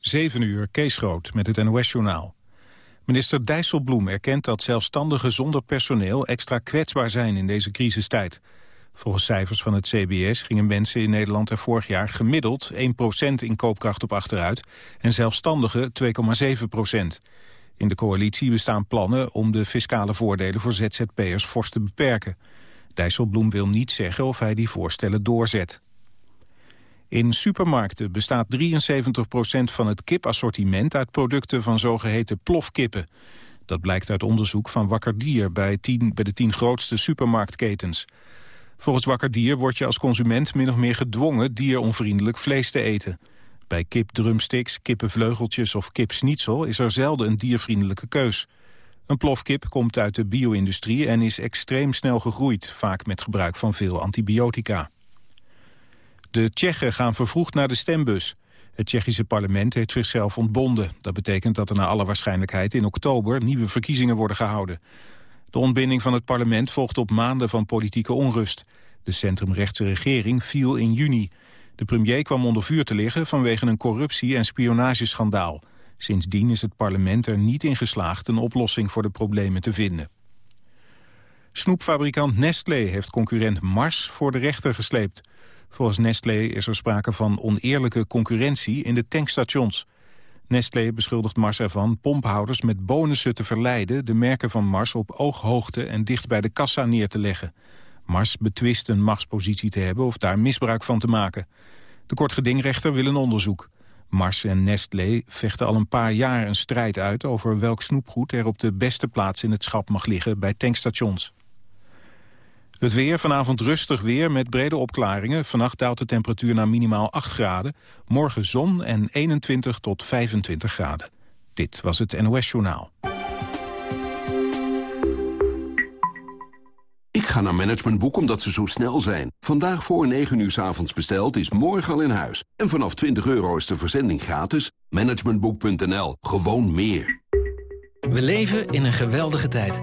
7 uur, Kees Groot, met het NOS-journaal. Minister Dijsselbloem erkent dat zelfstandigen zonder personeel extra kwetsbaar zijn in deze crisistijd. Volgens cijfers van het CBS gingen mensen in Nederland er vorig jaar gemiddeld 1% in koopkracht op achteruit en zelfstandigen 2,7%. In de coalitie bestaan plannen om de fiscale voordelen voor ZZP'ers fors te beperken. Dijsselbloem wil niet zeggen of hij die voorstellen doorzet. In supermarkten bestaat 73% van het kipassortiment uit producten van zogeheten plofkippen. Dat blijkt uit onderzoek van Wakker Dier bij, de tien grootste supermarktketens. Volgens Wakker Dier word je als consument min of meer gedwongen dieronvriendelijk vlees te eten. Bij kipdrumsticks, kippenvleugeltjes of kipsnitzel is er zelden een diervriendelijke keus. Een plofkip komt uit de bio-industrie en is extreem snel gegroeid, vaak met gebruik van veel antibiotica. De Tsjechen gaan vervroegd naar de stembus. Het Tsjechische parlement heeft zichzelf ontbonden. Dat betekent dat er naar alle waarschijnlijkheid in oktober nieuwe verkiezingen worden gehouden. De ontbinding van het parlement volgt op maanden van politieke onrust. De centrumrechtse regering viel in juni. De premier kwam onder vuur te liggen vanwege een corruptie- en spionageschandaal. Sindsdien is het parlement er niet in geslaagd een oplossing voor de problemen te vinden. Snoepfabrikant Nestlé heeft concurrent Mars voor de rechter gesleept. Volgens Nestlé is er sprake van oneerlijke concurrentie in de tankstations. Nestlé beschuldigt Mars ervan pomphouders met bonussen te verleiden... de merken van Mars op ooghoogte en dicht bij de kassa neer te leggen. Mars betwist een machtspositie te hebben of daar misbruik van te maken. De kortgedingrechter wil een onderzoek. Mars en Nestlé vechten al een paar jaar een strijd uit... over welk snoepgoed er op de beste plaats in het schap mag liggen bij tankstations. Het weer, vanavond rustig weer met brede opklaringen. Vannacht daalt de temperatuur naar minimaal 8 graden. Morgen zon en 21 tot 25 graden. Dit was het NOS Journaal. Ik ga naar Managementboek omdat ze zo snel zijn. Vandaag voor 9 uur s avonds besteld is morgen al in huis. En vanaf 20 euro is de verzending gratis. Managementboek.nl. Gewoon meer. We leven in een geweldige tijd.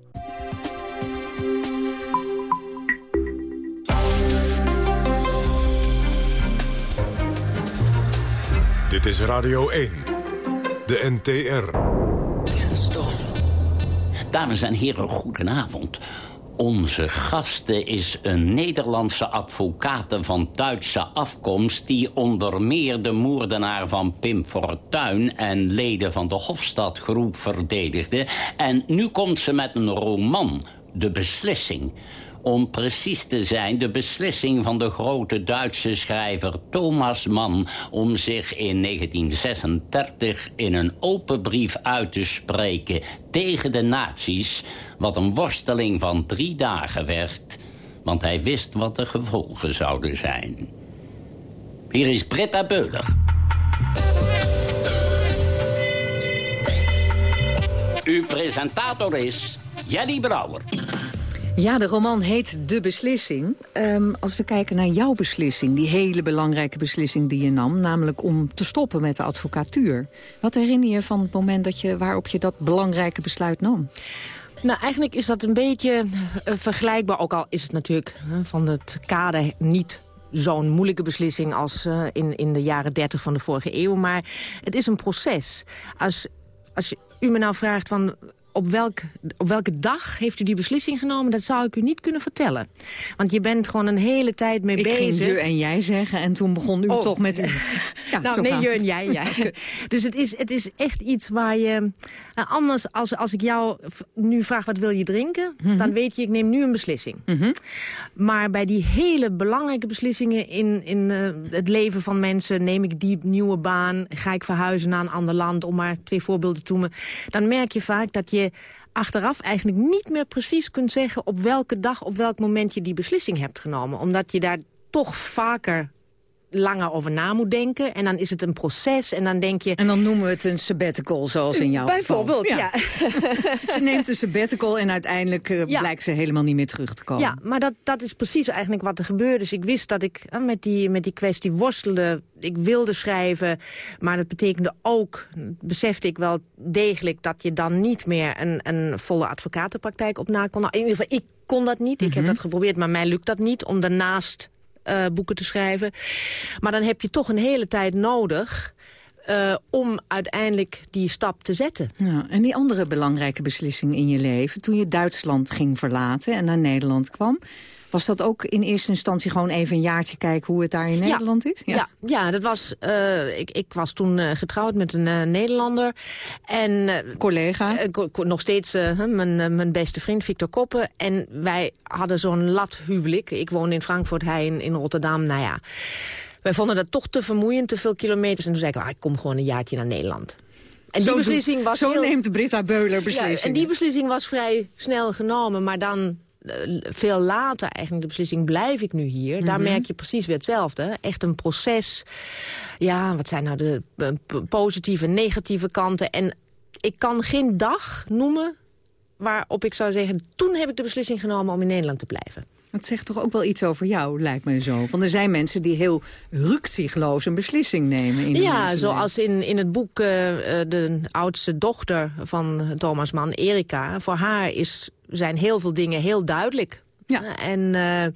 Dit is Radio 1. De NTR. Kenstof. Dames en heren, goedenavond. Onze gasten is een Nederlandse advocaat van Duitse afkomst... die onder meer de moordenaar van Pim Fortuyn... en leden van de Hofstadgroep verdedigde. En nu komt ze met een roman, De Beslissing om precies te zijn de beslissing van de grote Duitse schrijver Thomas Mann... om zich in 1936 in een open brief uit te spreken tegen de nazi's... wat een worsteling van drie dagen werd, want hij wist wat de gevolgen zouden zijn. Hier is Britta Beuler. Uw presentator is Jelly Brouwer. Ja, de roman heet De Beslissing. Um, als we kijken naar jouw beslissing, die hele belangrijke beslissing die je nam... namelijk om te stoppen met de advocatuur. Wat herinner je van het moment dat je, waarop je dat belangrijke besluit nam? Nou, eigenlijk is dat een beetje uh, vergelijkbaar. Ook al is het natuurlijk van het kader niet zo'n moeilijke beslissing als uh, in, in de jaren 30 van de vorige eeuw. Maar het is een proces. Als, als je, u me nou vraagt van op, welk, op welke dag heeft u die beslissing genomen? Dat zou ik u niet kunnen vertellen. Want je bent gewoon een hele tijd mee ik bezig. Ik ging je en jij zeggen en toen begon u oh. toch met... ja, nou, nee, je en jij, dus het is, het is echt iets waar je... Nou, anders, als, als ik jou nu vraag wat wil je drinken... Mm -hmm. dan weet je, ik neem nu een beslissing. Mm -hmm. Maar bij die hele belangrijke beslissingen in, in uh, het leven van mensen... neem ik die nieuwe baan, ga ik verhuizen naar een ander land... om maar twee voorbeelden te noemen... dan merk je vaak dat je achteraf eigenlijk niet meer precies kunt zeggen... op welke dag, op welk moment je die beslissing hebt genomen. Omdat je daar toch vaker langer over na moet denken. En dan is het een proces en dan denk je... En dan noemen we het een sabbatical, zoals in jouw Bijvoorbeeld, geval. ja. ze neemt een sabbatical en uiteindelijk uh, Ja. blijkt ze helemaal niet meer terug te komen. Ja, maar dat, dat is precies eigenlijk wat er gebeurde. Dus ik wist dat ik eh, met die, met die kwestie worstelde. Ik wilde schrijven, maar dat betekende ook... besefte ik wel degelijk dat je dan niet meer... een, een volle advocatenpraktijk op na kon. Nou, in ieder geval, ik kon dat niet. Ik heb dat geprobeerd, maar mij lukt dat niet... om daarnaast eh, boeken te schrijven. Maar dan heb je toch een hele tijd nodig... eh, om uiteindelijk die stap te zetten. Ja, en die andere belangrijke beslissing in je leven... toen je Duitsland ging verlaten en naar Nederland kwam... was dat ook in eerste instantie gewoon even een jaartje kijken... hoe het daar in Nederland is? Ja, ja, dat was, eh, ik, ik was toen eh, getrouwd met een eh, Nederlander. En Collega? nog steeds mijn, mijn beste vriend Victor Koppen. En wij hadden zo'n lathuwelijk. Ik woonde in Frankfurt, hij in, in Rotterdam. Nou ja, wij vonden dat toch te vermoeiend, te veel kilometers. En toen zei ik, ah, ik kom gewoon een jaartje naar Nederland. En die Zo beslissing doet- was Zo heel... neemt Britta Beuler Ja, beslissingen. en die beslissing was vrij snel genomen, maar dan veel later eigenlijk de beslissing blijf ik nu hier. Daar merk je precies weer hetzelfde. Echt een proces. Ja, wat zijn nou de eh, positieve negatieve kanten? En ik kan geen dag noemen waarop ik zou zeggen... toen heb ik de beslissing genomen om in Nederland te blijven. Dat zegt toch ook wel iets over jou, lijkt mij zo. Want er zijn mensen die heel rukzichtloos een beslissing nemen. In Ja, zoals in, in het boek eh, eh, de oudste dochter van Thomas Mann, Erika. Voor haar is, zijn heel veel dingen heel duidelijk. Ja. En, eh, Zijn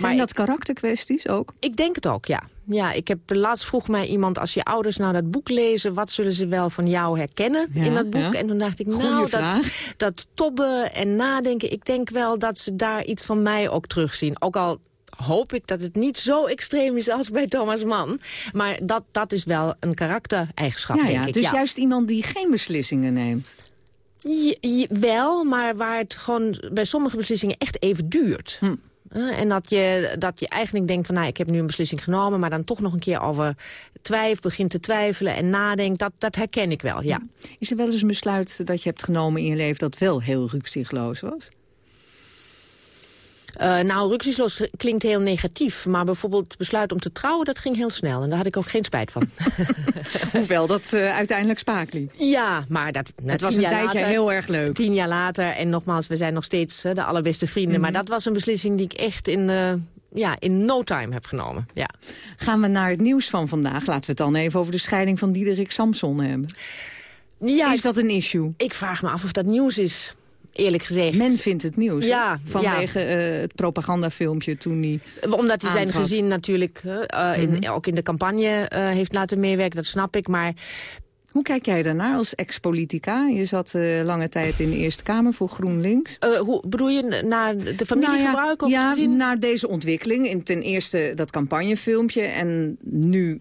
maar dat karakterkwesties ook? Ik denk het ook, ja. ja ik heb, laatst vroeg mij iemand, als je ouders nou dat boek lezen... wat zullen ze wel van jou herkennen Ja, in dat boek? ja. En toen dacht ik, Goeie nou, dat, vraag. dat tobben en nadenken... ik denk wel dat ze daar iets van mij ook terugzien. Ook al hoop ik dat het niet zo extreem is als bij Thomas Mann. Maar dat, dat is wel een karaktereigenschap, Ja, denk ja, ik. dus juist iemand die geen beslissingen neemt. Je- je- wel, maar waar het gewoon bij sommige beslissingen echt even duurt. Hm. Eh, En dat je, dat je eigenlijk denkt van, nou, ik heb nu een beslissing genomen... maar dan toch nog een keer over twijfel, begint te twijfelen en nadenkt. Dat, dat herken ik wel, ja. Is er wel eens een besluit dat je hebt genomen in je leven... dat wel heel rukzichtloos was? Eh, nou, rukzichtloos klinkt heel negatief. Maar bijvoorbeeld het besluit om te trouwen, dat ging heel snel. En daar had ik ook geen spijt van. Hoewel dat eh, uiteindelijk spaak liep. ja, maar dat, Het was een tijdje later- heel erg leuk. Tien jaar later, en nogmaals, we zijn nog steeds hè, de allerbeste vrienden. Maar dat was een beslissing die ik echt in, eh, ja, in no time heb genomen. Ja. Gaan we naar het nieuws van vandaag. Laten we het dan even over de scheiding van Diederik Samson hebben. Ja, Is dat een issue? Ik vraag me af of dat nieuws is, eerlijk gezegd. Men vindt het nieuws. Ja? Vanwege eh, het propagandafilmpje toen hij... Omdat hij zijn gezin natuurlijk eh, in, ook in de campagne eh, heeft laten meewerken, dat snap ik. Maar Hoe kijk jij daarnaar als ex-politica? Je zat lange tijd in de Eerste Kamer voor GroenLinks. hoe bedoel je naar de familiegebruik? Nou ja, of ja, naar deze ontwikkeling. In ten eerste dat campagnefilmpje en nu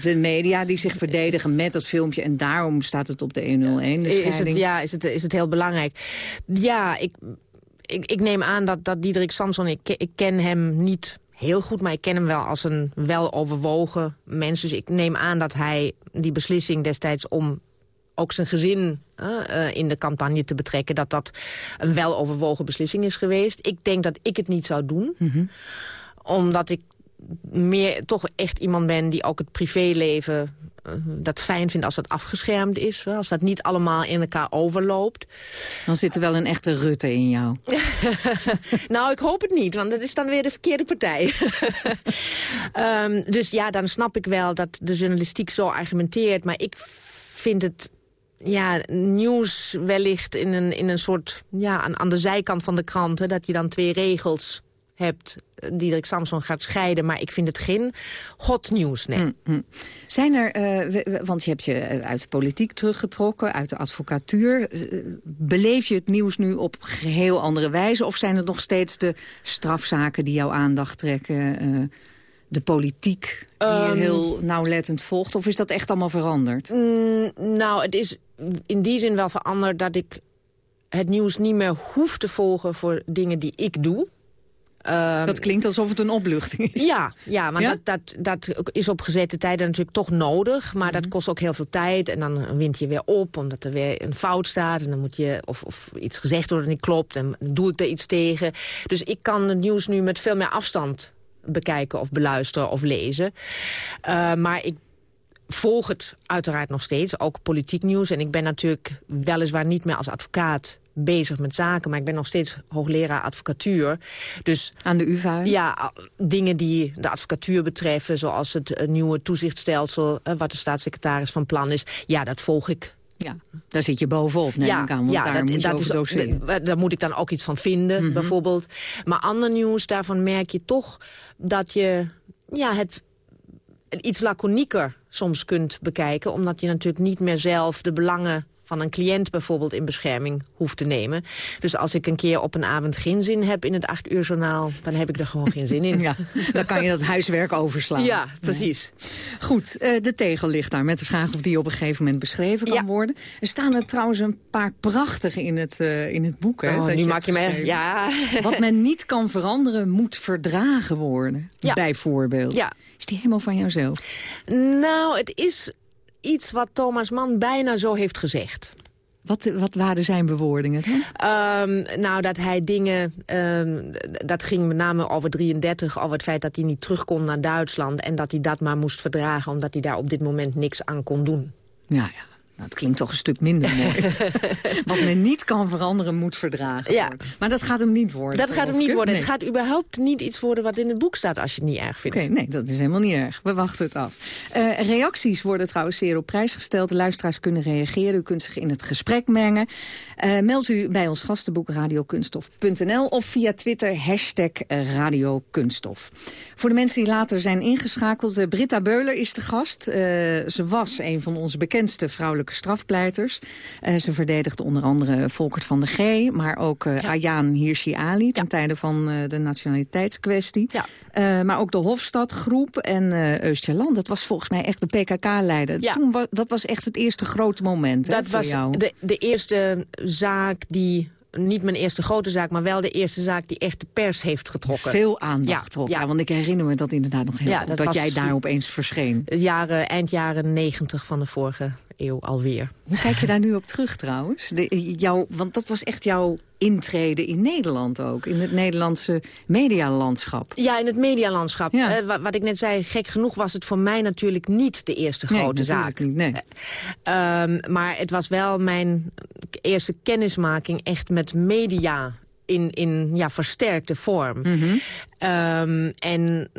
de media die zich verdedigen met dat filmpje. En daarom staat het op de 101, de is het, ja, is het, is het heel belangrijk. Ja, ik, ik, ik neem aan dat, dat Diederik Samson, ik, ik ken hem niet heel goed... maar ik ken hem wel als een weloverwogen mens. Dus ik neem aan dat hij die beslissing destijds om ook zijn gezin eh, in de campagne te betrekken... dat dat een weloverwogen beslissing is geweest. Ik denk dat ik het niet zou doen. Omdat ik meer toch echt iemand ben die ook het privéleven... eh, dat fijn vindt als het afgeschermd is. Als dat niet allemaal in elkaar overloopt. Dan zit er wel een echte Rutte in jou. nou, ik hoop het niet, want dat is dan weer de verkeerde partij. Ehm, dus ja, dan snap ik wel dat de journalistiek zo argumenteert. Maar ik vind het ja, nieuws wellicht in een, in een soort... Ja, aan, aan de zijkant van de krant, hè, dat je dan twee regels hebt... eh, Diederik Samson gaat scheiden, maar ik vind het geen hot nieuws, nee. Zijn er, eh, we- want je hebt je eh, uit de politiek teruggetrokken, uit de advocatuur. Beleef je het nieuws nu op geheel andere wijze? Of zijn het nog steeds de strafzaken die jouw aandacht trekken? de politiek die je Ehm. heel nauwlettend volgt? Of is dat echt allemaal veranderd? Mm, nou, het is in die zin wel veranderd dat ik het nieuws niet meer hoef te volgen voor dingen die ik doe. Ehm, dat klinkt alsof het een opluchting is. Ja, ja maar Ja? Dat, dat, dat is op gezette tijden natuurlijk toch nodig. Maar Mhm. dat kost ook heel veel tijd. En dan wint je weer op, omdat er weer een fout staat. En dan moet je, of, of iets gezegd wordt dat niet klopt. En doe ik er iets tegen. Dus ik kan het nieuws nu met veel meer afstand bekijken of beluisteren of lezen. Uh, maar ik volg het uiteraard nog steeds, ook politiek nieuws. En ik ben natuurlijk weliswaar niet meer als advocaat bezig met zaken, maar ik ben nog steeds hoogleraar advocatuur. Dus, Aan de UvA? Ja, dingen die de advocatuur betreffen, zoals het nieuwe toezichtstelsel, eh, wat de staatssecretaris van plan is. Ja, dat volg ik ja, daar zit je bovenop, neem ja, ik aan. Want ja, daar dat, moet dat is, Daar moet ik dan ook iets van vinden, mhm. bijvoorbeeld. Maar ander nieuws, daarvan merk je toch dat je ja, het iets laconieker soms kunt bekijken. Omdat je natuurlijk niet meer zelf de belangen van een cliënt bijvoorbeeld in bescherming hoeft te nemen. Dus als ik een keer op een avond geen zin heb in het acht uur journaal... dan heb ik er gewoon geen zin in. Ja, dan kan je dat huiswerk overslaan. Ja, precies. Goed, uh, de tegel ligt daar met de vraag of die op een gegeven moment beschreven kan worden. Er staan er trouwens een paar prachtige in het, uh, in het boek. Hè, oh, nu maak je me... Ja. Wat men niet kan veranderen, moet verdragen worden. Ja. Bijvoorbeeld. Ja. Is die helemaal van jouzelf? Nou, het is iets wat Thomas Mann bijna zo heeft gezegd. Wat, wat waren zijn bewoordingen? Um, nou, dat hij dingen... Um, dat ging met name over 33, over het feit dat hij niet terug kon naar Duitsland... en dat hij dat maar moest verdragen, omdat hij daar op dit moment niks aan kon doen. Ja, ja. Nou, het klinkt toch een stuk minder mooi. Wat men niet kan veranderen, moet verdragen ja. Maar dat gaat hem niet worden. Dat gaat hem niet worden. Het gaat überhaupt niet iets worden wat in het boek staat... als je het niet erg vindt. Oké, nee, dat is helemaal niet erg. We wachten het af. Uh, reacties worden trouwens zeer op prijs gesteld. De luisteraars kunnen reageren. U kunt zich in het gesprek mengen. Uh, meld u bij ons gastenboek radiokunstof.nl... of via Twitter hashtag radiokunststof. Voor de mensen die later zijn ingeschakeld... Uh, Britta Beuler is de gast. ze was een van onze bekendste vrouwelijke strafpleiters. Uh, ze verdedigde onder andere Volkert van de G... maar ook uh, ja. Ayaan Hirsi Ali ten tijde van uh, de nationaliteitskwestie. Ja. maar ook de Hofstadgroep en uh. Dat was volgens mij echt de PKK-leider. Toen dat was echt het eerste grote moment Dat hè, was jou. De, de eerste zaak die niet mijn eerste grote zaak, maar wel de eerste zaak die echt de pers heeft getrokken. Veel aandacht ja, ja. want ik herinner me dat inderdaad nog heel goed, dat, jij daar opeens verscheen. Jaren, eind jaren negentig van de vorige eeuw alweer. Hoe kijk je daar nu op terug trouwens? De, jou, want dat was echt jouw intrede in Nederland ook. In het Nederlandse medialandschap. Ja, in het medialandschap. Ja. Uh, wat, ik net zei, gek genoeg was het voor mij natuurlijk niet de eerste grote zaak. Niet, nee. Uh, um, maar het was wel mijn eerste kennismaking echt met media in, in ja, versterkte vorm. Mm -hmm. um, en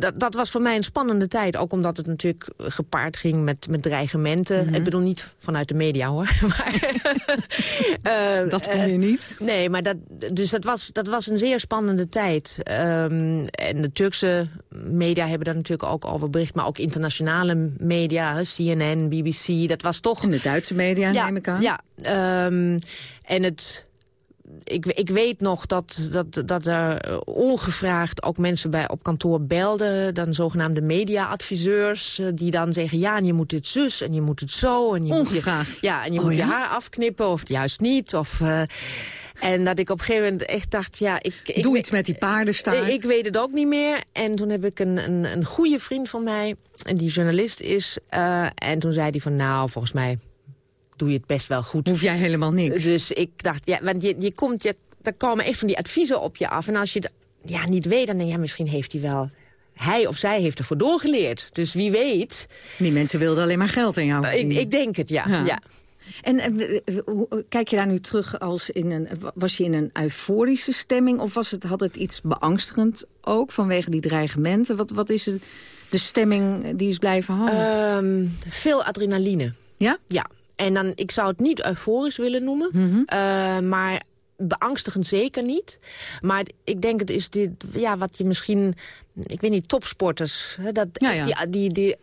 dat, dat was voor mij een spannende tijd. Ook omdat het natuurlijk gepaard ging met, met dreigementen. Mm -hmm. Ik bedoel niet vanuit de media, hoor. maar, uh, dat kon je niet? Uh, nee, maar dat, dus dat was, dat was een zeer spannende tijd. Um, en de Turkse media hebben daar natuurlijk ook over bericht. Maar ook internationale media, CNN, BBC. Dat was toch... En de Duitse media, ja, neem ik aan. Ja, um, en het ik, ik weet nog dat, dat, dat er ongevraagd ook mensen bij, op kantoor belden. Dan zogenaamde media-adviseurs. Eh, die dan zeggen, ja, en je moet dit zus en je moet het zo. En je ongevraagd? Moet je, ja, en je oh, moet ja? je haar afknippen of juist niet. Of... Uh, en dat ik op een gegeven moment echt dacht, ja... Ik, ik Doe iets met die paardenstaart. Ik, ik, weet het ook niet meer. En toen heb ik een, een, een goede vriend van mij, en die journalist is. Uh, en toen zei hij van, nou, volgens mij doe je het best wel goed. Hoef jij helemaal niks. Dus ik dacht, ja, want je, je komt, je, er komen echt van die adviezen op je af. En als je het ja, niet weet, dan denk je, ja, misschien heeft hij wel hij of zij heeft ervoor doorgeleerd. Dus wie weet... Die mensen wilden alleen maar geld in jou. ik, ik, denk het, ja. ja. En kijk je daar nu terug als in een... Was je in een euforische stemming? Of was het, had het iets beangstigend ook vanwege die dreigementen? Wat, wat is het, de stemming die is blijven hangen? Um, veel adrenaline. Ja? Ja. En dan, ik zou het niet euforisch willen noemen. Mm -hmm. uh, maar beangstigend zeker niet. Maar ik denk het is dit, ja, wat je misschien... Ik weet niet, topsporters. Hè, dat, ja, ja. Die, die, die,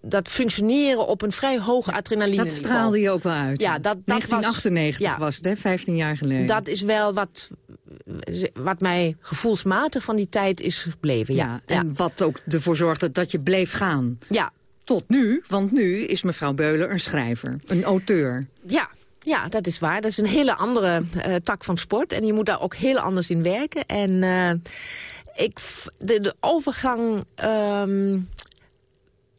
dat functioneren op een vrij hoog adrenaline Dat straalde je ook wel uit. Ja, dat, dat 1998 was, was het, hè, 15 jaar geleden. Dat is wel wat, wat mij gevoelsmatig van die tijd is gebleven. Ja, ja en wat ook ervoor zorgde dat je bleef gaan. Ja, tot nu, want nu is mevrouw Beuler een schrijver, een auteur. Ja, ja, dat is waar. Dat is een hele andere uh, tak van sport. En je moet daar ook heel anders in werken. En uh, ik, de, de overgang, um,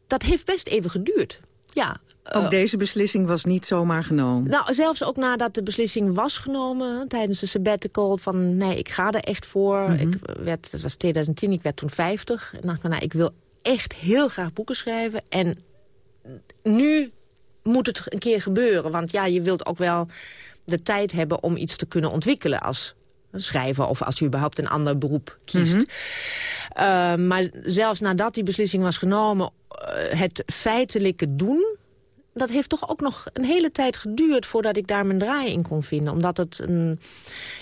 dat heeft best even geduurd. Ja, Ook deze beslissing was niet zomaar genomen? Nou, zelfs ook nadat de beslissing was genomen... tijdens de sabbatical van nee, ik ga er echt voor. Mhm. ik werd, dat was 2010, ik werd toen 50. En dacht nou, ik wil echt heel graag boeken schrijven. En nu moet het een keer gebeuren. Want ja, je wilt ook wel de tijd hebben om iets te kunnen ontwikkelen als schrijver... of als je überhaupt een ander beroep kiest. Mhm. Eh, maar zelfs nadat die beslissing was genomen... Eh, het feitelijke doen dat heeft toch ook nog een hele tijd geduurd... voordat ik daar mijn draai in kon vinden. Omdat het een,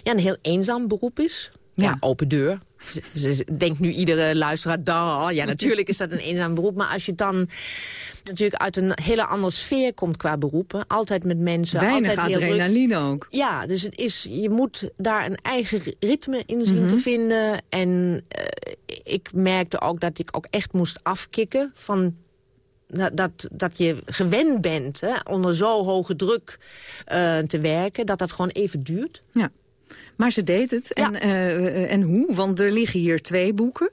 ja, een heel eenzaam beroep is. Ja, open deur. Denkt nu iedere luisteraar, ja, natuurlijk is dat een eenzaam beroep. Maar als je dan natuurlijk uit een hele andere sfeer komt qua beroepen. Altijd met mensen. Weinig altijd adrenaline ook. Ja, dus het is, je moet daar een eigen ritme in zien te mhm. vinden. En uh, ik merkte ook dat ik ook echt moest afkicken van dat, dat je gewend bent hè, onder zo hoge druk uh, te werken... dat dat gewoon even duurt. Ja. Maar ze deed het. En, uh, en hoe? Want er liggen hier twee boeken.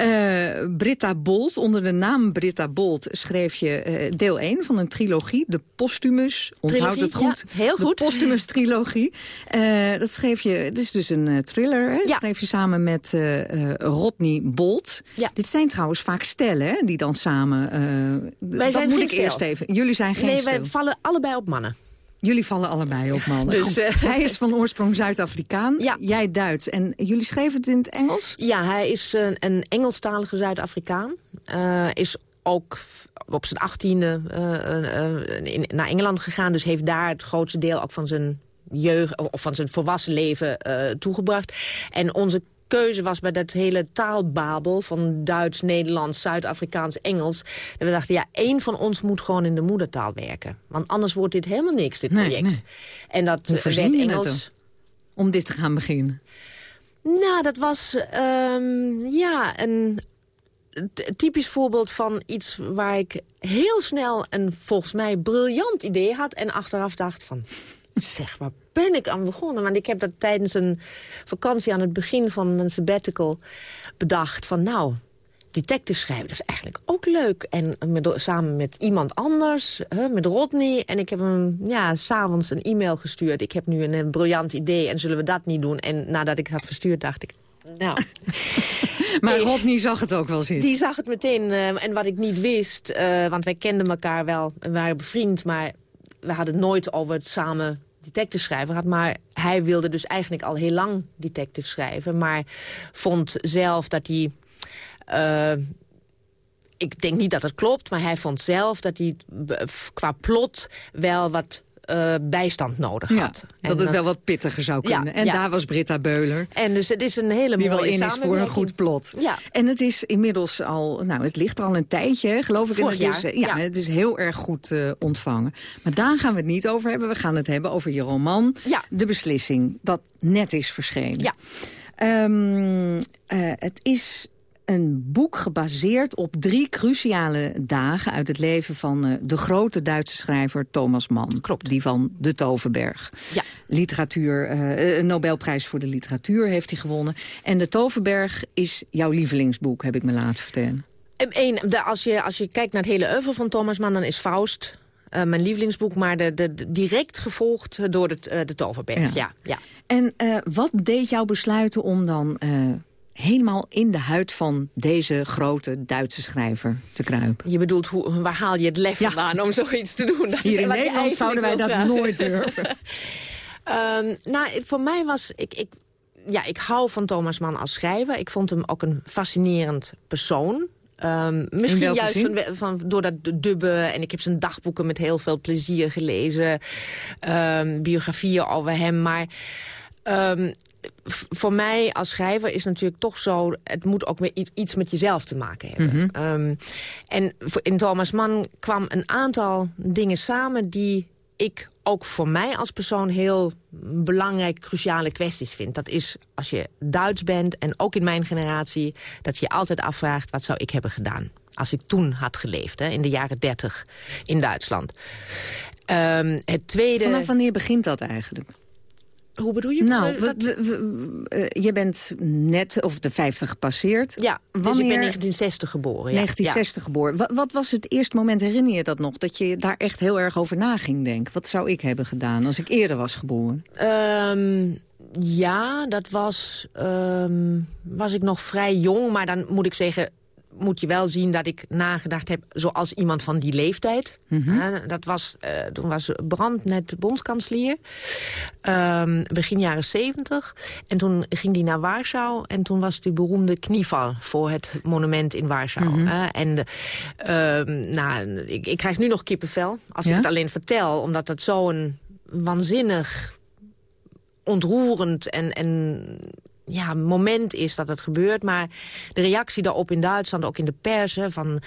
uh, Britta Bolt, onder de naam Britta Bolt... schreef je uh, deel 1 van een trilogie. De Postumus, onthoud het goed. Ja, heel goed. De Postumus trilogie. dat schreef je, het is dus een thriller. Hè? Ja. Dat schreef je samen met Rodney Bolt. Ja. Dit zijn trouwens vaak stellen, hè, die dan samen... wij dat zijn moet ik eerst even. Jullie zijn geen Nee, stel. wij vallen allebei op mannen. Jullie vallen allebei op mannen. Dus, uh, hij is van oorsprong Zuid-Afrikaan, ja. jij Duits. En jullie schreven het in het Engels? Ja, hij is een, een Engelstalige Zuid-Afrikaan. Uh, is ook op zijn achttiende uh, naar Engeland gegaan. Dus heeft daar het grootste deel ook van zijn jeugd of van zijn volwassen leven toegebracht. En onze keuze was bij dat hele taalbabel... van Duits, Nederlands, Zuid-Afrikaans, Engels... dat we dachten, ja, één van ons moet gewoon in de moedertaal werken. Want anders wordt dit helemaal niks, dit project. En dat Hoe werd Engels... Om dit te gaan beginnen? Nou, dat was um, ja, een typisch voorbeeld van iets waar ik heel snel een volgens mij briljant idee had... en achteraf dacht van, zeg, waar ben ik aan begonnen? Want ik heb dat tijdens een vakantie aan het begin van mijn sabbatical bedacht. Van nou, detective schrijven, dat is eigenlijk ook leuk. En met, samen met iemand anders, hè, met Rodney. En ik heb hem ja, s'avonds een e-mail gestuurd. Ik heb nu een, een, briljant idee en zullen we dat niet doen? En nadat ik het had verstuurd, dacht ik... Nou, maar Rodney zag het ook wel zitten. Die zag het meteen. Uh, en wat ik niet wist, uh, want wij kenden elkaar wel en waren bevriend... maar we hadden nooit over het samen detective schrijver had. Maar hij wilde dus eigenlijk al heel lang detective schrijven. Maar vond zelf dat hij... Uh, ik denk niet dat het klopt, maar hij vond zelf dat hij qua plot wel wat uh, bijstand nodig had. Dat het wel wat pittiger zou kunnen. en daar was Britta Beuler. En dus het is een hele die mooie Die wel in is voor een goed plot. Ja. En het is inmiddels al, nou het ligt er al een tijdje, geloof ik. Vorig het is, ja, het is heel erg goed uh, ontvangen. Maar daar gaan we het niet over hebben. We gaan het hebben over je roman, De Beslissing, dat net is verschenen. Ja. Um, uh, het is een boek gebaseerd op drie cruciale dagen... uit het leven van uh, de grote Duitse schrijver Thomas Mann. Klopt. Die van De Toverberg. Ja. Literatuur, uh, een Nobelprijs voor de literatuur heeft hij gewonnen. En De Toverberg is jouw lievelingsboek, heb ik me laten vertellen. Eén, als, je, als je kijkt naar het hele oeuvre van Thomas Mann... dan is Faust uh, mijn lievelingsboek, maar de, de, de, direct gevolgd door de, de Toverberg. Ja. ja, En wat deed jou besluiten om dan helemaal in de huid van deze grote Duitse schrijver te kruipen. Je bedoelt, hoe, waar haal je het lef ja. vandaan om zoiets te doen? Dat Hier in Nederland zouden wij dat nooit durven. um, nou, voor mij was... Ik, ik, ja, ik hou van Thomas Mann als schrijver. Ik vond hem ook een fascinerend persoon. Um, misschien juist van, van, door dat dubben. En ik heb zijn dagboeken met heel veel plezier gelezen. Um, biografieën over hem. Maar um, voor mij als schrijver is natuurlijk toch zo... het moet ook met iets met jezelf te maken hebben. Mhm. Ehm, en in Thomas Mann kwam een aantal dingen samen... die ik ook voor mij als persoon heel belangrijk, cruciale kwesties vind. Dat is als je Duits bent en ook in mijn generatie... dat je altijd afvraagt, wat zou ik hebben gedaan? Als ik toen had geleefd, hè, in de jaren dertig in Duitsland. Um, het tweede... Vanaf wanneer begint dat eigenlijk? Hoe bedoel je? Nou, we, dat- we- we- eh, je bent net of de 50 gepasseerd. ja, dus Wanneer? ik ben 1960 geboren. Ja. 1960 geboren. Wat, wat was het eerste moment, herinner je dat nog... dat je daar echt heel erg over na ging denken? Wat zou ik hebben gedaan als ik eerder was geboren? Ja. Ehm, ja, dat was, ehm, was ik nog vrij jong. Maar dan moet ik zeggen, moet je wel zien dat ik nagedacht heb... zoals iemand van die leeftijd. Eh, dat was, eh, toen was Brandt net bondskanselier. Ehm, begin jaren 70. En toen ging hij naar Warschau. En toen was die beroemde knieval voor het monument in Warschau. Eh, en ehm, nou, ik, ik krijg nu nog kippenvel als Ja? ik het alleen vertel. Omdat dat zo'n waanzinnig ontroerend en, en ja, moment is dat het gebeurt. Maar de reactie daarop in Duitsland, ook in de pers... hè, van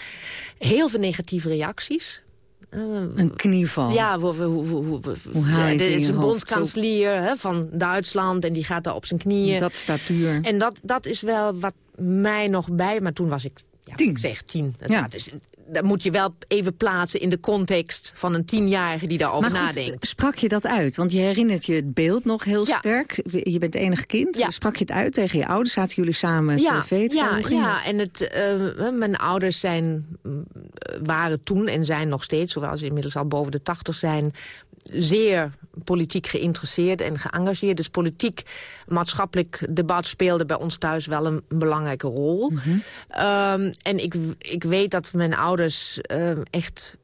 heel veel negatieve reacties. Eh, Een knieval. ja, hoe, hoe, hoe, hoe, je het is een bondskanselier hè, van Duitsland... en die gaat daar op zijn knieën. Dat statuur. En dat, dat is wel wat mij nog bij... maar toen was ik, ja, Tien. ik zeg tien. Ja. is, dat moet je wel even plaatsen in de context van een tienjarige die daarover maar goed, nadenkt. sprak je dat uit? Want je herinnert je het beeld nog heel Ja. sterk. Je bent enig kind. Ja. Sprak je het uit tegen je ouders? Zaten jullie samen ja, tv te ja, ja, en het, eh, mijn ouders zijn, mm, waren toen en zijn nog steeds... hoewel ze inmiddels al boven de tachtig zijn... zeer politiek geïnteresseerd en geëngageerd. Dus politiek, maatschappelijk debat speelde bij ons thuis wel een, belangrijke rol. Mhm. Ehm, en ik, ik weet dat mijn ouders ehm, echt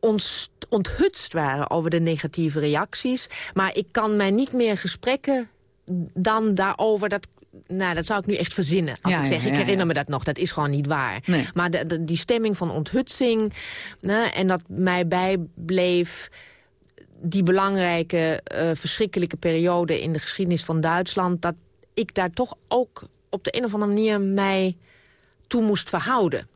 ons onthutst waren over de negatieve reacties. Maar ik kan mij niet meer gesprekken dan daarover... dat nou, dat zou ik nu echt verzinnen. Als Ja, ik zeg, ja, ik herinner me dat nog. Dat is gewoon niet waar. Nee. Maar de, de- die stemming van onthutsing... hè, en dat mij bijbleef die belangrijke, eh, verschrikkelijke periode... in de geschiedenis van Duitsland... dat ik daar toch ook op de een of andere manier mij toe moest verhouden.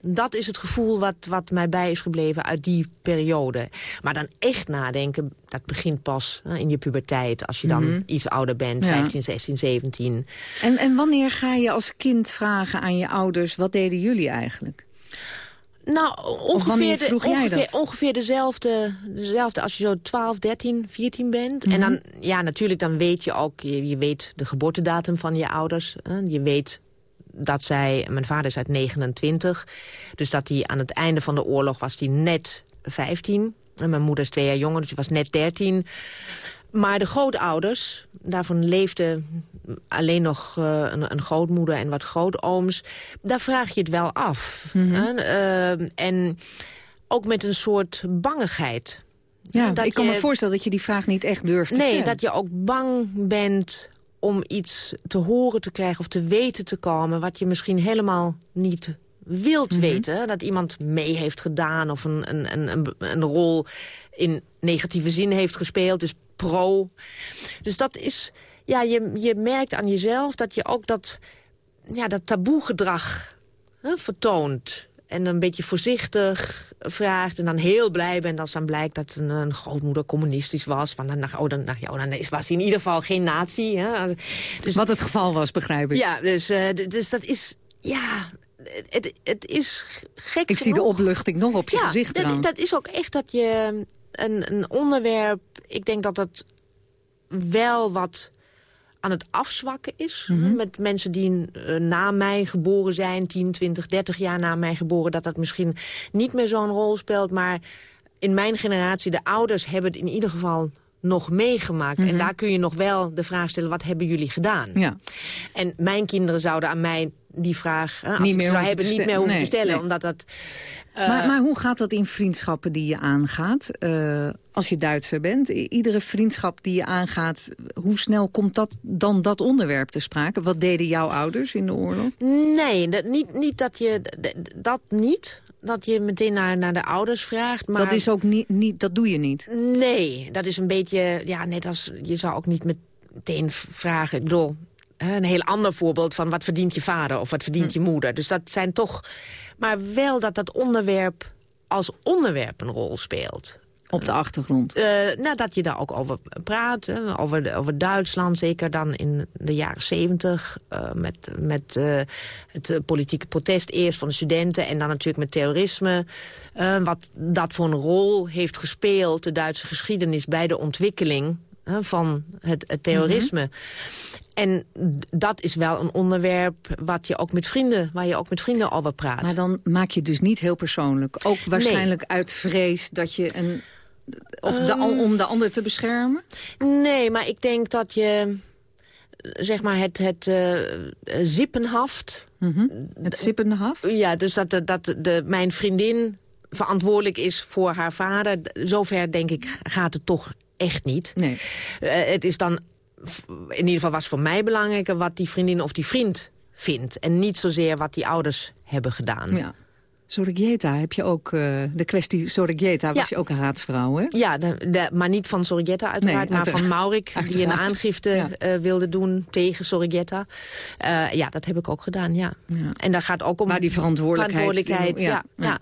Dat is het gevoel wat, wat mij bij is gebleven uit die periode. Maar dan echt nadenken, dat begint pas in je puberteit... als je dan iets ouder bent, Ja. 15, 16, 17. En, en wanneer ga je als kind vragen aan je ouders... wat deden jullie eigenlijk? Nou, ongeveer, de, ongeveer, ongeveer dezelfde, dezelfde als je zo 12, 13, 14 bent. En Mhm. dan, ja, natuurlijk, dan weet je ook, je, je weet de geboortedatum van je ouders. Hè. Je weet dat zij, mijn vader is uit 29, dus dat hij aan het einde van de oorlog was hij net 15. En mijn moeder is twee jaar jonger, dus die was net 13. Maar de grootouders, daarvan leefde alleen nog eh, een, een grootmoeder en wat grootooms. Daar vraag je het wel af. Mhm. Eh, en ook met een soort bangigheid. Ja, Dat ik kan je- me voorstellen dat je die vraag niet echt durft te Nee, stellen. dat je ook bang bent om iets te horen te krijgen of te weten te komen... wat je misschien helemaal niet wilt Mhm. weten. Dat iemand mee heeft gedaan of een, een, een, een, een rol in negatieve zin heeft gespeeld. Dus pro. Dus dat is... Ja, je, je merkt aan jezelf dat je ook dat, ja, dat taboegedrag hè, vertoont. En een beetje voorzichtig vraagt en dan heel blij bent als dan blijkt dat een, een grootmoeder communistisch was. Van, dan, oh, dan, nou, ja, oh, dan was hij in ieder geval geen nazi. Hè. Dus, Wat het geval was, begrijp ik. ja, dus, eh, dus dat is... Ja, het, het is gek Ik zie de opluchting nog op je ja, gezicht dat, trouwens. dat is ook echt dat je een, een onderwerp... Ik denk dat dat wel wat aan het afzwakken is. Mhm. Met mensen die eh, na mij geboren zijn, 10, 20, 30 jaar na mij geboren... dat dat misschien niet meer zo'n rol speelt. Maar in mijn generatie, de ouders hebben het in ieder geval nog meegemaakt. En daar kun je nog wel de vraag stellen, wat hebben jullie gedaan? Mhm. Ja. En mijn kinderen zouden aan mij die vraag... Hè, als Niet meer zou hebben, niet meer hoeven nee, te stellen. nee. Omdat dat... eh, maar, maar hoe gaat dat in vriendschappen die je aangaat? Eh, als je Duitser bent, iedere vriendschap die je aangaat... hoe snel komt dat, dan dat onderwerp te sprake? Wat deden jouw ouders in de oorlog? Nee, dat, niet, niet dat je... Dat niet. Dat je meteen naar, naar de ouders vraagt. Maar Dat, is ook niet, niet, dat doe je niet. Nee, dat is een beetje... Ja, net als... Je zou ook niet meteen vragen... Ik bedoel, een heel ander voorbeeld van... wat verdient je vader of wat verdient Hm. je moeder. Dus dat zijn toch... Maar wel dat dat onderwerp als onderwerp een rol speelt. Op de achtergrond. Eh, nou, dat je daar ook over praat. Hè, over, over Duitsland, zeker dan in de jaren zeventig. eh, met met eh, het politieke protest eerst van de studenten... en dan natuurlijk met terrorisme. Wat dat voor een rol heeft gespeeld, de Duitse geschiedenis... bij de ontwikkeling hè, van het, het terrorisme. Mhm. En dat is wel een onderwerp wat je ook met vrienden, waar je ook met vrienden over praat. Maar dan maak je dus niet heel persoonlijk. Ook waarschijnlijk uit vrees dat je een... Of de, Ehm. om de ander te beschermen? Nee, maar ik denk dat je zeg maar het, het eh, zippenhaft... Het zippenhaft? Ja, dus dat, de- dat de, mijn vriendin verantwoordelijk is voor haar vader. Zover, denk ik, gaat het toch echt niet. Nee. Eh, het is dan, in ieder geval was voor mij belangrijker... wat die vriendin of die vriend vindt. En niet zozeer wat die ouders hebben gedaan. Ja. Sorgieta heb je ook... eh, de kwestie Sorgieta was Ja. je ook een raadsvrouw, hè? Ja, de, de- maar niet van Sorrietta uiteraard, Nee, maar van Maurik... die een aangifte Ja. eh, wilde doen tegen Sorrietta. Eh, ja, dat heb ik ook gedaan, ja. Ja. En daar gaat ook om... Maar die verantwoordelijkheid- verantwoordelijkheid, ja. ja.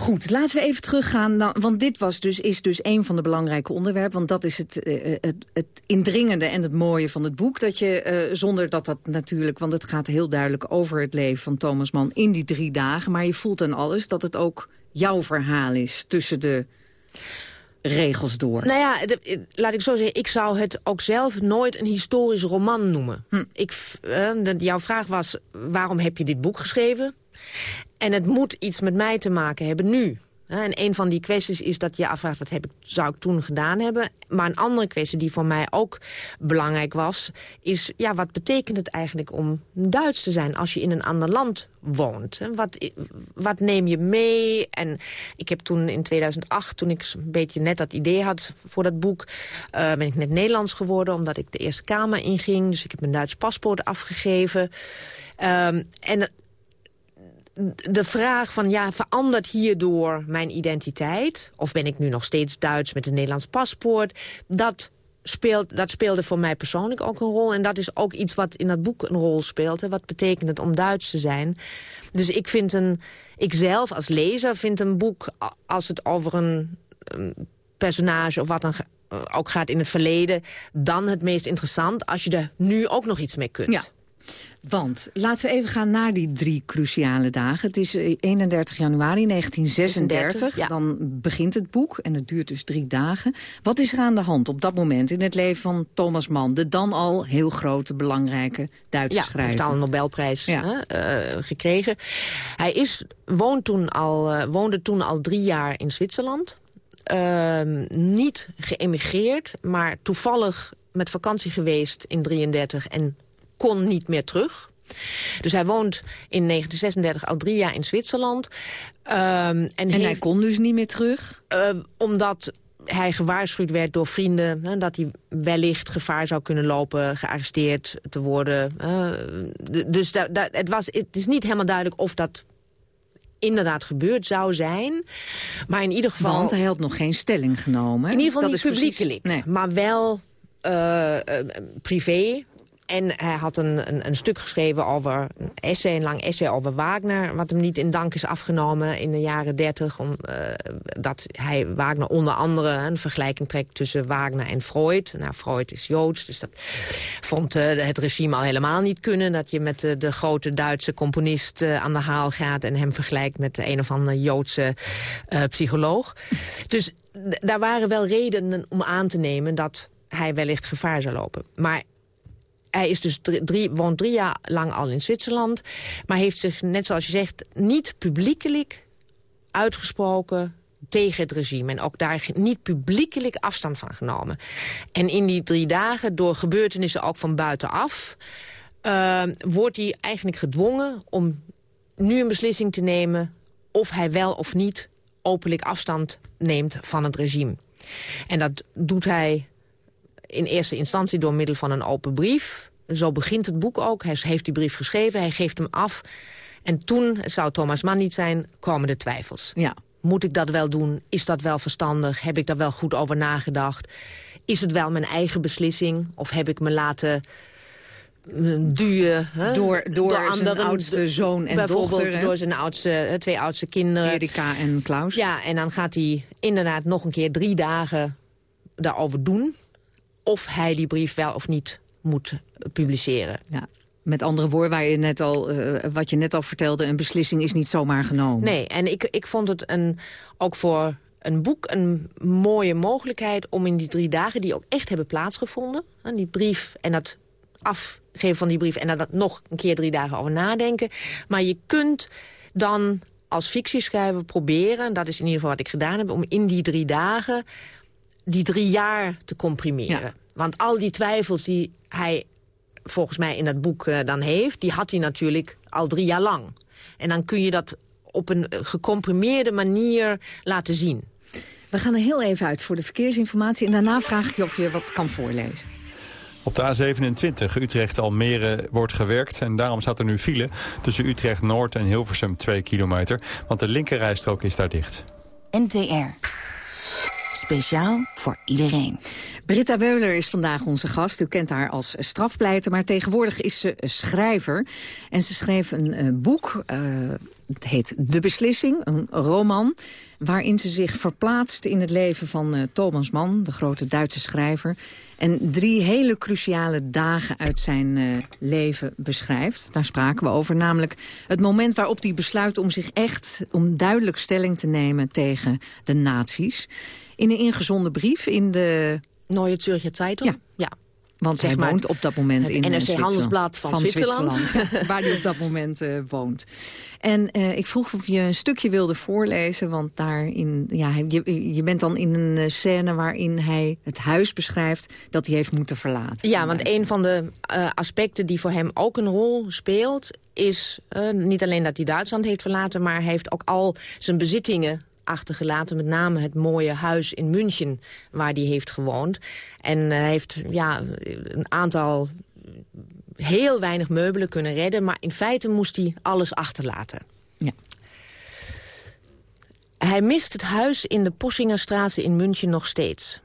Goed, laten we even teruggaan. naar- want dit was dus, is dus een van de belangrijke onderwerpen. Want dat is het, eh, het, het indringende en het mooie van het boek. Dat je, eh, zonder dat dat natuurlijk... want het gaat heel duidelijk over het leven van Thomas Mann in die drie dagen. Maar je voelt aan alles dat het ook jouw verhaal is tussen de regels door. Nou ja, de- eh, laat ik zo zeggen, ik zou het ook zelf nooit een historisch roman noemen. Hm. Ik, eh, de- jouw vraag was, waarom heb je dit boek geschreven? En het moet iets met mij te maken hebben nu. En een van die kwesties is dat je afvraagt, wat heb ik, zou ik toen gedaan hebben? Maar een andere kwestie die voor mij ook belangrijk was... is, ja, wat betekent het eigenlijk om Duits te zijn als je in een ander land woont? Wat, wat neem je mee? En ik heb toen in 2008, toen ik een beetje net dat idee had voor dat boek... eh, ben ik net Nederlands geworden, omdat ik de Eerste Kamer inging. Dus ik heb mijn Duits paspoort afgegeven. Ehm, en de vraag van, ja, verandert hierdoor mijn identiteit? Of ben ik nu nog steeds Duits met een Nederlands paspoort? Dat, speelt, dat speelde voor mij persoonlijk ook een rol. En dat is ook iets wat in dat boek een rol speelt. Hè. Wat betekent het om Duits te zijn? Dus ik vind een... Ik zelf als lezer vind een boek, als het over een, een personage of wat dan ook gaat in het verleden... dan het meest interessant als je er nu ook nog iets mee kunt. Ja. Want laten we even gaan naar die drie cruciale dagen. Het is eh, 31 januari 1936. 36, ja. Dan begint het boek en het duurt dus drie dagen. Wat is er aan de hand op dat moment in het leven van Thomas Mann... de dan al heel grote, belangrijke Duitse Ja, hij schrijver? heeft al een Nobelprijs Ja. hè, eh, gekregen. Hij is, woont toen al, eh, woonde toen al drie jaar in Zwitserland. Ehm, niet geëmigreerd, maar toevallig met vakantie geweest in 33 en kon niet meer terug. Dus hij woont in 1936 al drie jaar in Zwitserland. Ehm, en En hij kon dus niet meer terug? eh, omdat hij gewaarschuwd werd door vrienden... Hè, dat hij wellicht gevaar zou kunnen lopen, gearresteerd te worden. dus da- da- het, was, het is niet helemaal duidelijk of dat inderdaad gebeurd zou zijn. Maar in ieder geval... Want hij had nog geen stelling genomen. In ieder geval Dat niet precies- publiekelijk, Nee. maar wel eh, eh, privé. En hij had een, een, stuk geschreven over een essay, een lang essay over Wagner... wat hem niet in dank is afgenomen in de jaren dertig. Om, eh, hij Wagner onder andere een vergelijking trekt tussen Wagner en Freud. Nou, Freud is Joods, dus dat vond eh, het regime al helemaal niet kunnen... dat je met de, grote Duitse componist eh, aan de haal gaat... en hem vergelijkt met een of andere Joodse psycholoog. Dus daar waren wel redenen om aan te nemen... dat hij wellicht gevaar zou lopen. Maar hij is dus woont drie jaar lang al in Zwitserland... maar heeft zich, net zoals je zegt, niet publiekelijk uitgesproken tegen het regime. En ook daar niet publiekelijk afstand van genomen. En in die drie dagen, door gebeurtenissen ook van buitenaf... eh, wordt hij eigenlijk gedwongen om nu een beslissing te nemen... of hij wel of niet openlijk afstand neemt van het regime. En dat doet hij in eerste instantie door middel van een open brief. Zo begint het boek ook. Hij heeft die brief geschreven, hij geeft hem af. En toen, het zou Thomas Mann niet zijn, komen de twijfels. Ja. Moet ik dat wel doen? Is dat wel verstandig? Heb ik daar wel goed over nagedacht? Is het wel mijn eigen beslissing? Of heb ik me laten mm, duwen hè? Door- door zijn oudste zoon en Bijvoorbeeld dochter, hè? door zijn oudste, eh, twee oudste kinderen. Erika en Klaus. Ja, en dan gaat hij inderdaad nog een keer drie dagen daarover doen... of hij die brief wel of niet moet publiceren. Ja. Met andere woorden, waar je net al, eh, wat je net al vertelde... een beslissing is niet zomaar genomen. Nee, en ik, ik vond het een, ook voor een boek een mooie mogelijkheid om in die drie dagen... die ook echt hebben plaatsgevonden, die brief en dat afgeven van die brief... en dat nog een keer drie dagen over nadenken. Maar je kunt dan als fictieschrijver proberen... dat is in ieder geval wat ik gedaan heb... om in die drie dagen die drie jaar te comprimeren. Want al die twijfels die hij volgens mij in dat boek uh, dan heeft... die had hij natuurlijk al drie jaar lang. En dan kun je dat op een gecomprimeerde manier laten zien. We gaan er heel even uit voor de verkeersinformatie... en daarna vraag ik je of je wat kan voorlezen. Op de A27 Utrecht-Almere wordt gewerkt en daarom staat er nu file... tussen Utrecht-Noord en Hilversum 2 kilometer, want de linkerrijstrook is daar dicht. NTR. Speciaal voor iedereen. Britta Beuler is vandaag onze gast. U kent haar als strafpleiter, maar tegenwoordig is ze schrijver. En ze schreef een uh, boek, uh, het heet De Beslissing, een roman... waarin ze zich verplaatst in het leven van uh, Thomas Mann, de grote Duitse schrijver... en drie hele cruciale dagen uit zijn leven beschrijft. Daar spraken we over, namelijk het moment waarop hij besluit... om zich echt, om duidelijk stelling te nemen tegen de nazi's. In een ingezonden brief in de Neue Zürcher Zeitung? Ja. ja. Want hij woont op dat moment in NRC uh, Handelsblad van, van Zwitserland. Zwitserland waar hij op dat moment uh, woont. En uh, ik vroeg of je een stukje wilde voorlezen. Want daarin, ja, je, je bent dan in een scène waarin hij het huis beschrijft... dat hij heeft moeten verlaten. Ja, want een van de aspecten die voor hem ook een rol speelt... is niet alleen dat hij Duitsland heeft verlaten... maar hij heeft ook al zijn bezittingen achtergelaten. Met name het mooie huis in München waar hij heeft gewoond. En hij uh, heeft ja, een aantal heel weinig meubelen kunnen redden. Maar in feite moest hij alles achterlaten. Ja. Hij mist het huis in de Possingerstraat in München nog steeds.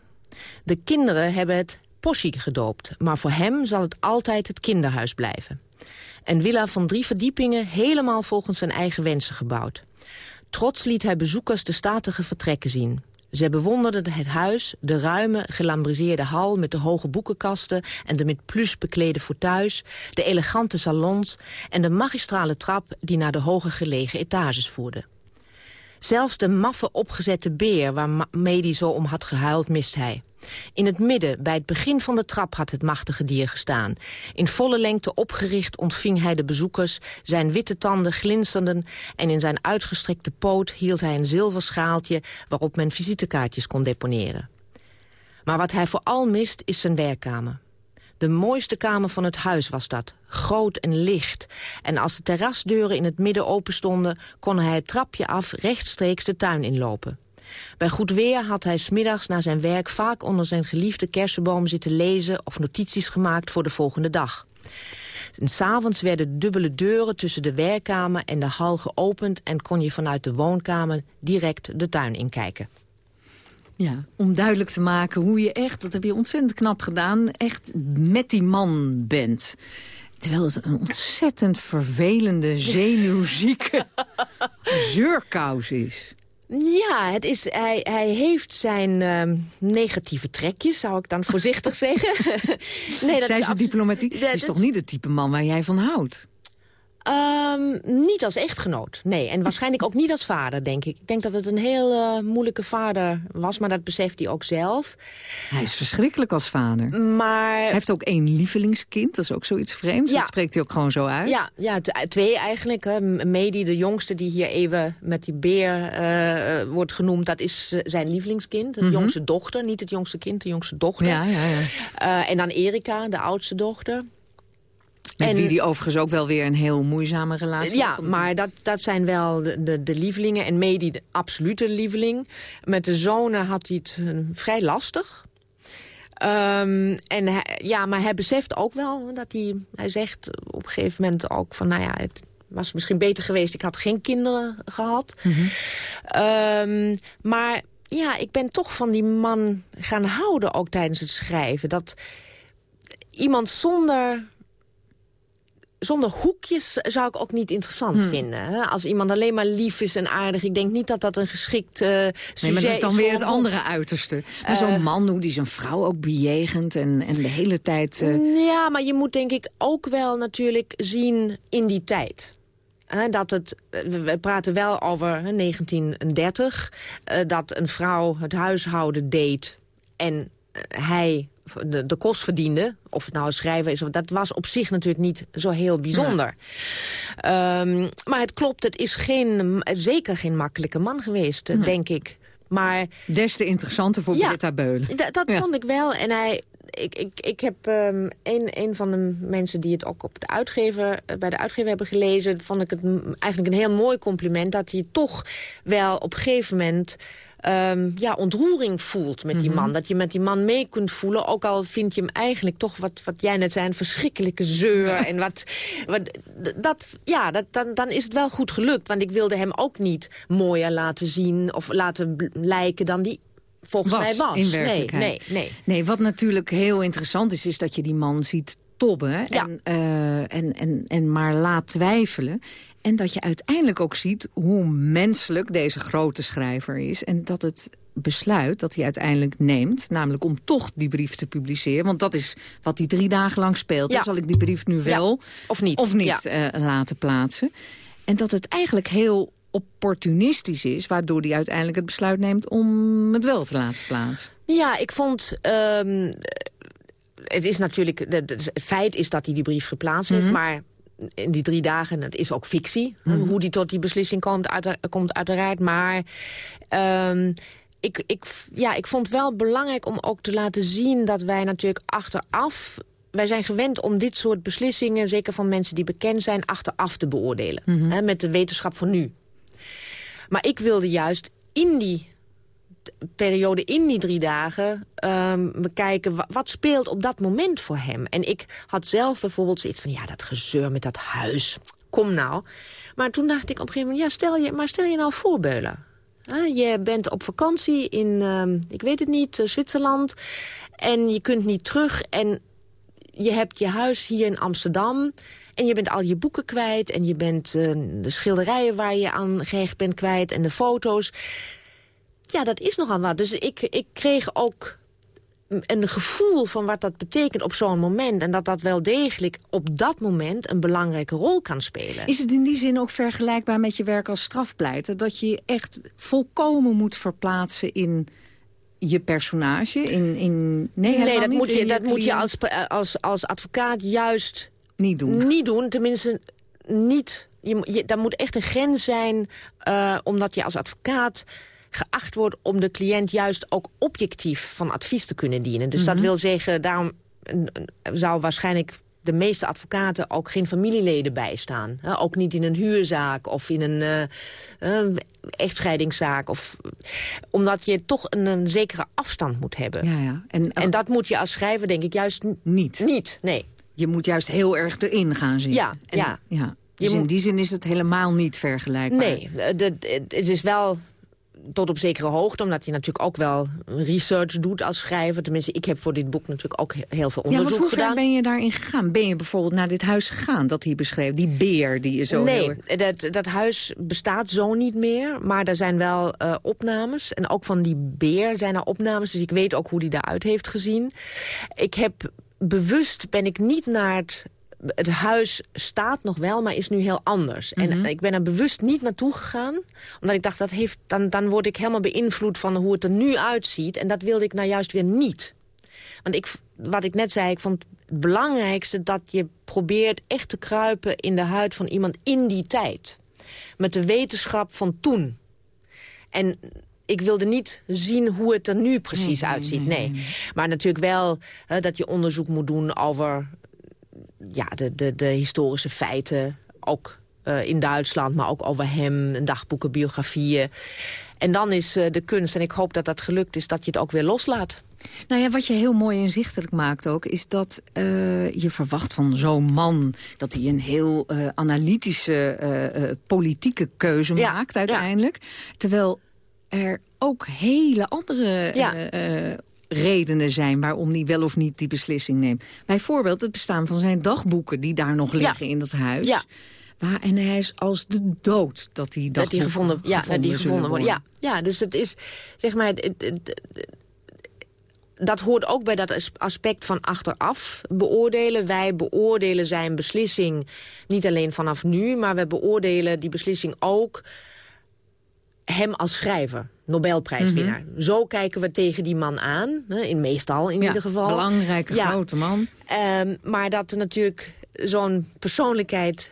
De kinderen hebben het Possi gedoopt. Maar voor hem zal het altijd het kinderhuis blijven. Een villa van drie verdiepingen helemaal volgens zijn eigen wensen gebouwd. Trots liet hij bezoekers de statige vertrekken zien. Zij bewonderden het huis, de ruime, gelambriseerde hal... met de hoge boekenkasten en de met plus beklede fauteuils... de elegante salons en de magistrale trap... die naar de hoger gelegen etages voerde. Zelfs de maffe opgezette beer waarmee hij zo om had gehuild, mist hij. In het midden, bij het begin van de trap, had het machtige dier gestaan. In volle lengte opgericht ontving hij de bezoekers. Zijn witte tanden glinsterden en in zijn uitgestrekte poot hield hij een zilverschaaltje... waarop men visitekaartjes kon deponeren. Maar wat hij vooral mist is zijn werkkamer. De mooiste kamer van het huis was dat, groot en licht. En als de terrasdeuren in het midden open stonden... kon hij het trapje af rechtstreeks de tuin inlopen. Bij goed weer had hij smiddags na zijn werk vaak onder zijn geliefde kersenboom zitten lezen of notities gemaakt voor de volgende dag. En s'avonds werden dubbele deuren tussen de werkkamer en de hal geopend... en kon je vanuit de woonkamer direct de tuin inkijken. Ja, om duidelijk te maken hoe je echt, dat heb je ontzettend knap gedaan... echt met die man bent. Terwijl het een ontzettend vervelende, zenuwzieke zeurkous is. Ja, het is, hij, hij heeft zijn uh, negatieve trekjes, zou ik dan voorzichtig zeggen. nee, dat Zijn ze diplomatiek? Het is toch niet het type man waar jij van houdt? Um, niet als echtgenoot, nee. En waarschijnlijk ook niet als vader, denk ik. Ik denk dat het een heel uh, moeilijke vader was, maar dat beseft hij ook zelf. Hij is verschrikkelijk als vader. Maar... Hij heeft ook één lievelingskind, dat is ook zoiets vreemds. Ja. Dat spreekt hij ook gewoon zo uit. Ja, ja twee eigenlijk. Hè. Medi, de jongste die hier even met die beer uh, wordt genoemd... dat is zijn lievelingskind, de mm -hmm. jongste dochter. Niet het jongste kind, de jongste dochter. Ja, ja, ja. Uh, en dan Erika, de oudste dochter. Met en, wie die overigens ook wel weer een heel moeizame relatie Ja, maar dat, dat zijn wel de, de, de lievelingen. En Medi de absolute lieveling. Met de zonen had hij het uh, vrij lastig. Um, en hij, ja, maar hij beseft ook wel dat hij... Hij zegt op een gegeven moment ook van... nou ja, het was misschien beter geweest. Ik had geen kinderen gehad. Mm -hmm. um, maar ja, ik ben toch van die man gaan houden ook tijdens het schrijven. Dat iemand zonder zonder hoekjes zou ik ook niet interessant hmm. vinden. Hè? Als iemand alleen maar lief is en aardig. Ik denk niet dat dat een geschikt uh, Nee, maar dat is dan weer het andere uiterste. Maar zo'n uh, man die zijn vrouw ook bejegent en, en de hele tijd... Uh... Ja, maar je moet denk ik ook wel natuurlijk zien in die tijd. dat het, we praten wel over 1930, dat een vrouw het huishouden deed en hij de, de kost verdiende, of het nou een schrijver is... dat was op zich natuurlijk niet zo heel bijzonder. Ehm, maar het klopt, het is geen, zeker geen makkelijke man geweest, denk ik. Maar, Des te interessanter voor ja, Britta Beulen. Dat vond ik wel. En hij, ik, ik, ik heb um, een, een van de mensen die het ook op de uitgever, eh, bij de uitgever hebben gelezen... vond ik het eigenlijk een heel mooi compliment... dat hij toch wel op een gegeven moment um, ja, ontroering voelt met die mhm. man. Dat je met die man mee kunt voelen. Ook al vind je hem eigenlijk toch, wat, wat jij net zei, een verschrikkelijke zeur. En wat, wat, dat, ja, dat, dan, dan is het wel goed gelukt. Want ik wilde hem ook niet mooier laten zien of laten lijken dan die volgens mij was. In werkelijkheid. Nee, nee, nee. nee, wat natuurlijk heel interessant is, is dat je die man ziet tobben en, uh, en, en, en maar laat twijfelen. En dat je uiteindelijk ook ziet hoe menselijk deze grote schrijver is. En dat het besluit dat hij uiteindelijk neemt... namelijk om toch die brief te publiceren. Want dat is wat hij drie dagen lang speelt. Dan zal ik die brief nu wel of niet, of niet uh, laten plaatsen. En dat het eigenlijk heel opportunistisch is... waardoor hij uiteindelijk het besluit neemt om het wel te laten plaatsen. Ja, ik vond... Um, het is natuurlijk... Het feit is dat hij die brief geplaatst heeft, mhm. maar in die drie dagen, dat is ook fictie. Mhm. Hoe die tot die beslissing komt, uit, komt uiteraard. Maar um, ik, ik, ja, ik vond het wel belangrijk om ook te laten zien... dat wij natuurlijk achteraf... Wij zijn gewend om dit soort beslissingen, zeker van mensen die bekend zijn... achteraf te beoordelen. Mhm. hè, met de wetenschap van nu. Maar ik wilde juist in die periode in die drie dagen bekijken... wat speelt op dat moment voor hem. En ik had zelf bijvoorbeeld zoiets van... ja, dat gezeur met dat huis, kom nou. Maar toen dacht ik op een gegeven moment... ja, stel je, maar stel je nou voor, Beulen. je bent op vakantie in, um, ik weet het niet, uh, Zwitserland... en je kunt niet terug en je hebt je huis hier in Amsterdam... En je bent al je boeken kwijt en je bent uh, de schilderijen waar je aan gehecht bent kwijt... en de foto's. Ja, dat is nogal wat. Dus ik, ik kreeg ook een gevoel van wat dat betekent op zo'n moment. En dat dat wel degelijk op dat moment een belangrijke rol kan spelen. Is het in die zin ook vergelijkbaar met je werk als strafpleiter? Dat je echt volkomen moet verplaatsen in je personage? In, in, nee, nee dat, moet je, dat moet je als, als, als advocaat juist niet doen. Niet doen, tenminste niet... Je, je, daar moet echt een grens zijn, uh, omdat je als advocaat geacht wordt om de cliënt juist ook objectief van advies te kunnen dienen. Dus dat mhm. wil zeggen, daarom zou waarschijnlijk de meeste advocaten ook geen familieleden bijstaan. ook niet in een huurzaak of in een uh, echtscheidingszaak. Of, omdat je toch een, een zekere afstand moet hebben. Ja, ja. En, en dat moet je als schrijver denk ik juist niet. Niet, nee. Je moet juist heel erg erin gaan zitten. Ja, ja. ja. Dus in die zin is het helemaal niet vergelijkbaar. Nee, het is wel tot op zekere hoogte, omdat je natuurlijk ook wel research doet als schrijver. Tenminste, ik heb voor dit boek natuurlijk ook heel veel onderzoek ja, hoe gedaan. hoe ben je daarin gegaan? Ben je bijvoorbeeld naar dit huis gegaan dat hij beschreef? Die beer die je zo... Nee, dat, dat huis bestaat zo niet meer. Maar er zijn wel uh, opnames. En ook van die beer zijn er opnames. Dus ik weet ook hoe die daaruit heeft gezien. Ik heb bewust ben ik niet naar het het huis staat nog wel, maar is nu heel anders. En mhm. ik ben er bewust niet naartoe gegaan. Omdat ik dacht, dat heeft, dan, dan word ik helemaal beïnvloed van hoe het er nu uitziet. En dat wilde ik nou juist weer niet. Want ik, wat ik net zei, ik vond het belangrijkste... dat je probeert echt te kruipen in de huid van iemand in die tijd. Met de wetenschap van toen. En ik wilde niet zien hoe het er nu precies uitziet. Nee, Maar natuurlijk wel dat je onderzoek moet doen over ja, de, de, de historische feiten, ook uh, in Duitsland, maar ook over hem, dagboeken, biografieën. En dan is uh, de kunst, en ik hoop dat dat gelukt is, dat je het ook weer loslaat. Nou ja, wat je heel mooi inzichtelijk maakt ook... is dat uh, je verwacht van zo'n man... dat hij een heel analytische politieke keuze maakt uiteindelijk. Terwijl er ook hele andere ja redenen zijn waarom hij wel of niet die beslissing neemt. Bijvoorbeeld het bestaan van zijn dagboeken die daar nog liggen in dat huis. Ja. Waar, en hij is als de dood dat die dat die gevonden, ja, gevonden, die gevonden worden. Ja, ja, dus het is zeg maar. Het, dat hoort ook bij dat aspect van achteraf beoordelen. Wij beoordelen zijn beslissing niet alleen vanaf nu... maar we beoordelen die beslissing ook hem als schrijver. Nobelprijswinnaar. Mhm. Zo kijken we tegen die man aan. In meestal in ieder geval. belangrijke grote man. Um, maar dat natuurlijk zo'n persoonlijkheid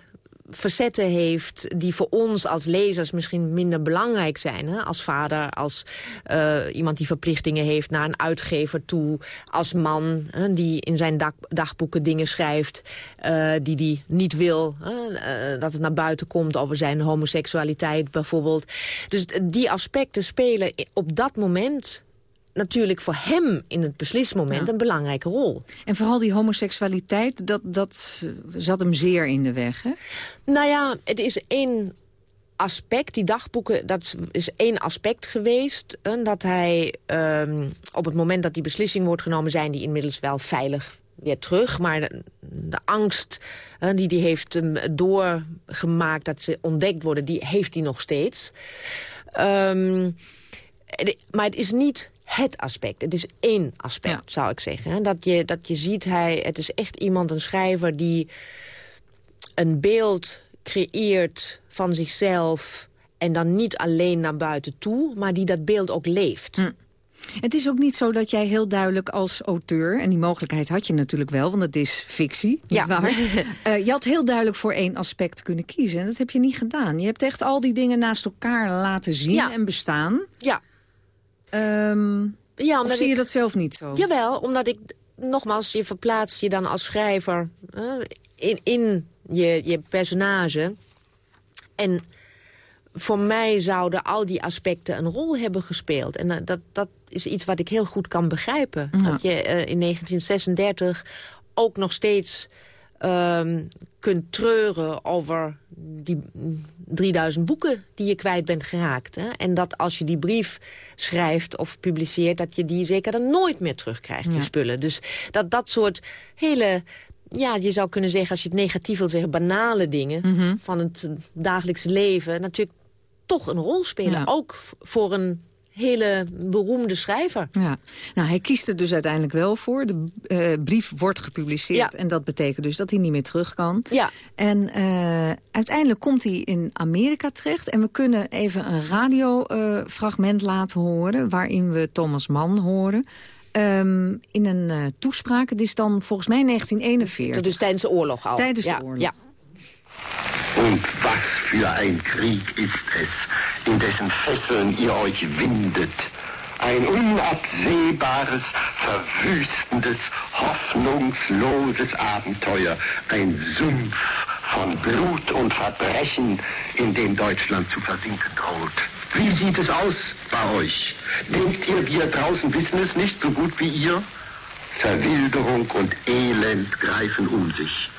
facetten heeft die voor ons als lezers misschien minder belangrijk zijn. Hè? Als vader, als uh, iemand die verplichtingen heeft naar een uitgever toe. Als man hè, die in zijn dag, dagboeken dingen schrijft uh, die hij niet wil. Hè? Uh, dat het naar buiten komt over zijn homoseksualiteit bijvoorbeeld. Dus die aspecten spelen op dat moment natuurlijk voor hem in het beslismoment een belangrijke rol. En vooral die homoseksualiteit, dat, dat zat hem zeer in de weg, hè? Nou ja, het is één aspect, die dagboeken, dat is één aspect geweest. dat hij um, op het moment dat die beslissing wordt genomen... zijn die inmiddels wel veilig weer terug. Maar de, de angst die hij heeft um, doorgemaakt dat ze ontdekt worden... die heeft hij nog steeds. Um, maar het is niet het aspect. Het is één aspect, zou ik zeggen. Dat je, dat je ziet, hij, het is echt iemand, een schrijver... die een beeld creëert van zichzelf... en dan niet alleen naar buiten toe, maar die dat beeld ook leeft. Hm. Het is ook niet zo dat jij heel duidelijk als auteur... en die mogelijkheid had je natuurlijk wel, want het is fictie, ja. waar? uh, je had heel duidelijk voor één aspect kunnen kiezen. En dat heb je niet gedaan. Je hebt echt al die dingen naast elkaar laten zien en bestaan. Ja. Um, ja, of zie je dat zelf niet zo? Jawel, omdat ik, nogmaals, je verplaatst je dan als schrijver uh, in, in je, je personage. En voor mij zouden al die aspecten een rol hebben gespeeld. En uh, dat, dat is iets wat ik heel goed kan begrijpen. Ja. Dat je uh, in 1936 ook nog steeds um, kunt treuren over die 3000 boeken die je kwijt bent geraakt. Hè? En dat als je die brief schrijft of publiceert... dat je die zeker dan nooit meer terugkrijgt, die spullen. Dus dat dat soort hele ja, je zou kunnen zeggen, als je het negatief wil zeggen... banale dingen mhm. van het dagelijkse leven... natuurlijk toch een rol spelen. Ook voor een hele beroemde schrijver. Ja. Nou, hij kiest er dus uiteindelijk wel voor. De uh, brief wordt gepubliceerd en dat betekent dus dat hij niet meer terug kan. Ja. En uh, uiteindelijk komt hij in Amerika terecht. En we kunnen even een radiofragment uh, laten horen... waarin we Thomas Mann horen... Um, in een toespraak. Het is dan volgens mij 1941. Dus tijdens de oorlog al. Tijdens de oorlog. Ja. Und was für ein Krieg ist es, in dessen Fesseln ihr euch windet. Ein unabsehbares, verwüstendes, hoffnungsloses Abenteuer. Ein Sumpf von Blut und Verbrechen, in dem Deutschland zu versinken droht. Wie sieht es aus bei euch? Denkt ihr, wir draußen wissen es nicht so gut wie ihr? Verwilderung und Elend greifen um sich.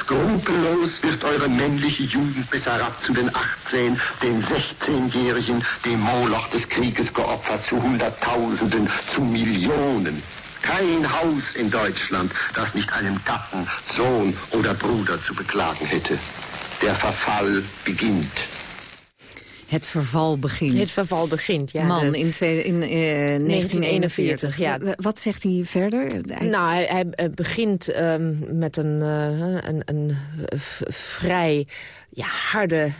Skrupellos wird eure männliche Jugend bis herab zu den 18, den 16-Jährigen, dem Moloch des Krieges geopfert, zu Hunderttausenden, zu Millionen. Kein Haus in Deutschland, das nicht einen Gatten, Sohn oder Bruder zu beklagen hätte. Der Verfall beginnt. Het verval begint. Het verval begint, ja. Man, in, twee, in uh, 1941. Ja. Wat zegt hij verder? Nou, hij, hij begint um, met een, uh, een, een vrij ja, harde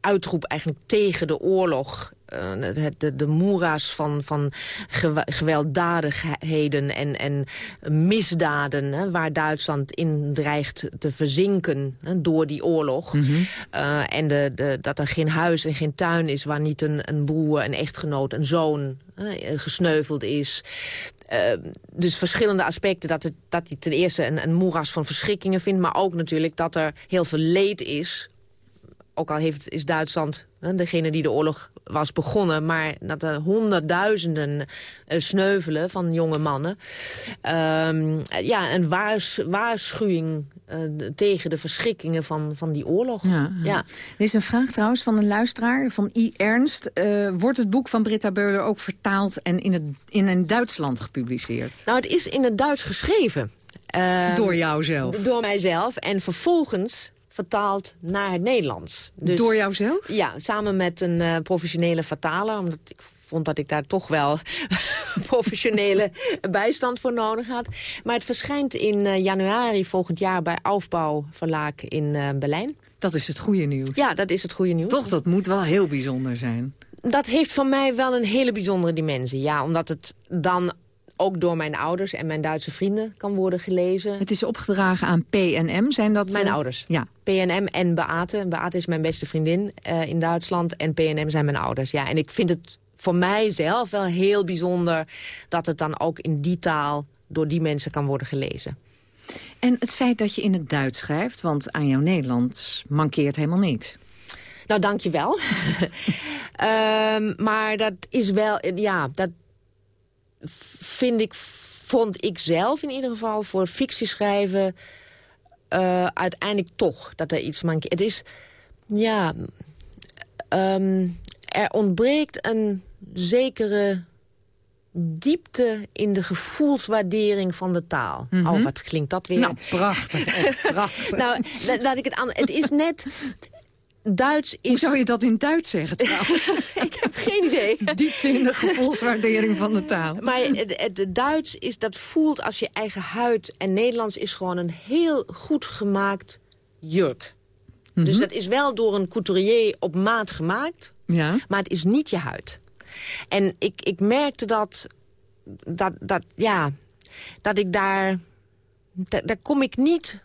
uitroep eigenlijk tegen de oorlog uh, de, de moera's van, van gewelddadigheden en, en misdaden... Hè, waar Duitsland in dreigt te verzinken hè, door die oorlog. Mm -hmm. uh, en de, de, dat er geen huis en geen tuin is waar niet een, een broer, een echtgenoot, een zoon hè, gesneuveld is. Uh, dus verschillende aspecten. Dat, het, dat hij ten eerste een, een moeras van verschrikkingen vindt... maar ook natuurlijk dat er heel veel leed is ook al heeft, is Duitsland degene die de oorlog was begonnen... maar dat er honderdduizenden uh, sneuvelen van jonge mannen. Um, ja, een waars, waarschuwing uh, tegen de verschrikkingen van, van die oorlog. Ja, ja. Er is een vraag trouwens van een luisteraar, van I. Ernst. Uh, wordt het boek van Britta Beuler ook vertaald en in, het, in een Duitsland gepubliceerd? Nou, het is in het Duits geschreven. door jou zelf? Door mijzelf. En vervolgens vertaald naar het Nederlands. Dus, Door jouzelf? Ja, samen met een uh, professionele vertaler. Omdat ik vond dat ik daar toch wel professionele bijstand voor nodig had. Maar het verschijnt in uh, januari volgend jaar bij Aufbouw Verlaak in uh, Berlijn. Dat is het goede nieuws. Ja, dat is het goede nieuws. Toch, dat moet wel heel bijzonder zijn. Dat heeft voor mij wel een hele bijzondere dimensie. Ja, omdat het dan ook door mijn ouders en mijn Duitse vrienden kan worden gelezen. Het is opgedragen aan PNM, zijn dat... Mijn uh, ouders. Ja. PNM en Beate. Beate is mijn beste vriendin uh, in Duitsland en PNM zijn mijn ouders. Ja, en ik vind het voor mijzelf wel heel bijzonder... dat het dan ook in die taal door die mensen kan worden gelezen. En het feit dat je in het Duits schrijft, want aan jouw Nederlands mankeert helemaal niks. Nou, dank je wel. um, maar dat is wel, ja, dat vind ik, vond ik zelf in ieder geval voor fictie schrijven... Uh, uiteindelijk toch dat er iets mankeert. Het is, ja, um, er ontbreekt een zekere diepte in de gevoelswaardering van de taal. Mm -hmm. Oh, wat klinkt dat weer? Nou, prachtig. Echt prachtig. nou, laat ik het aan... Het is net... Duits is... Hoe zou je dat in Duits zeggen trouwens? ik heb geen idee. Diepte in de gevoelswaardering van de taal. Maar het, het, Duits is, dat voelt als je eigen huid. En Nederlands is gewoon een heel goed gemaakt jurk. Mm -hmm. Dus dat is wel door een couturier op maat gemaakt. Ja. Maar het is niet je huid. En ik, ik merkte dat, dat, dat, ja, dat ik. Daar, daar kom ik niet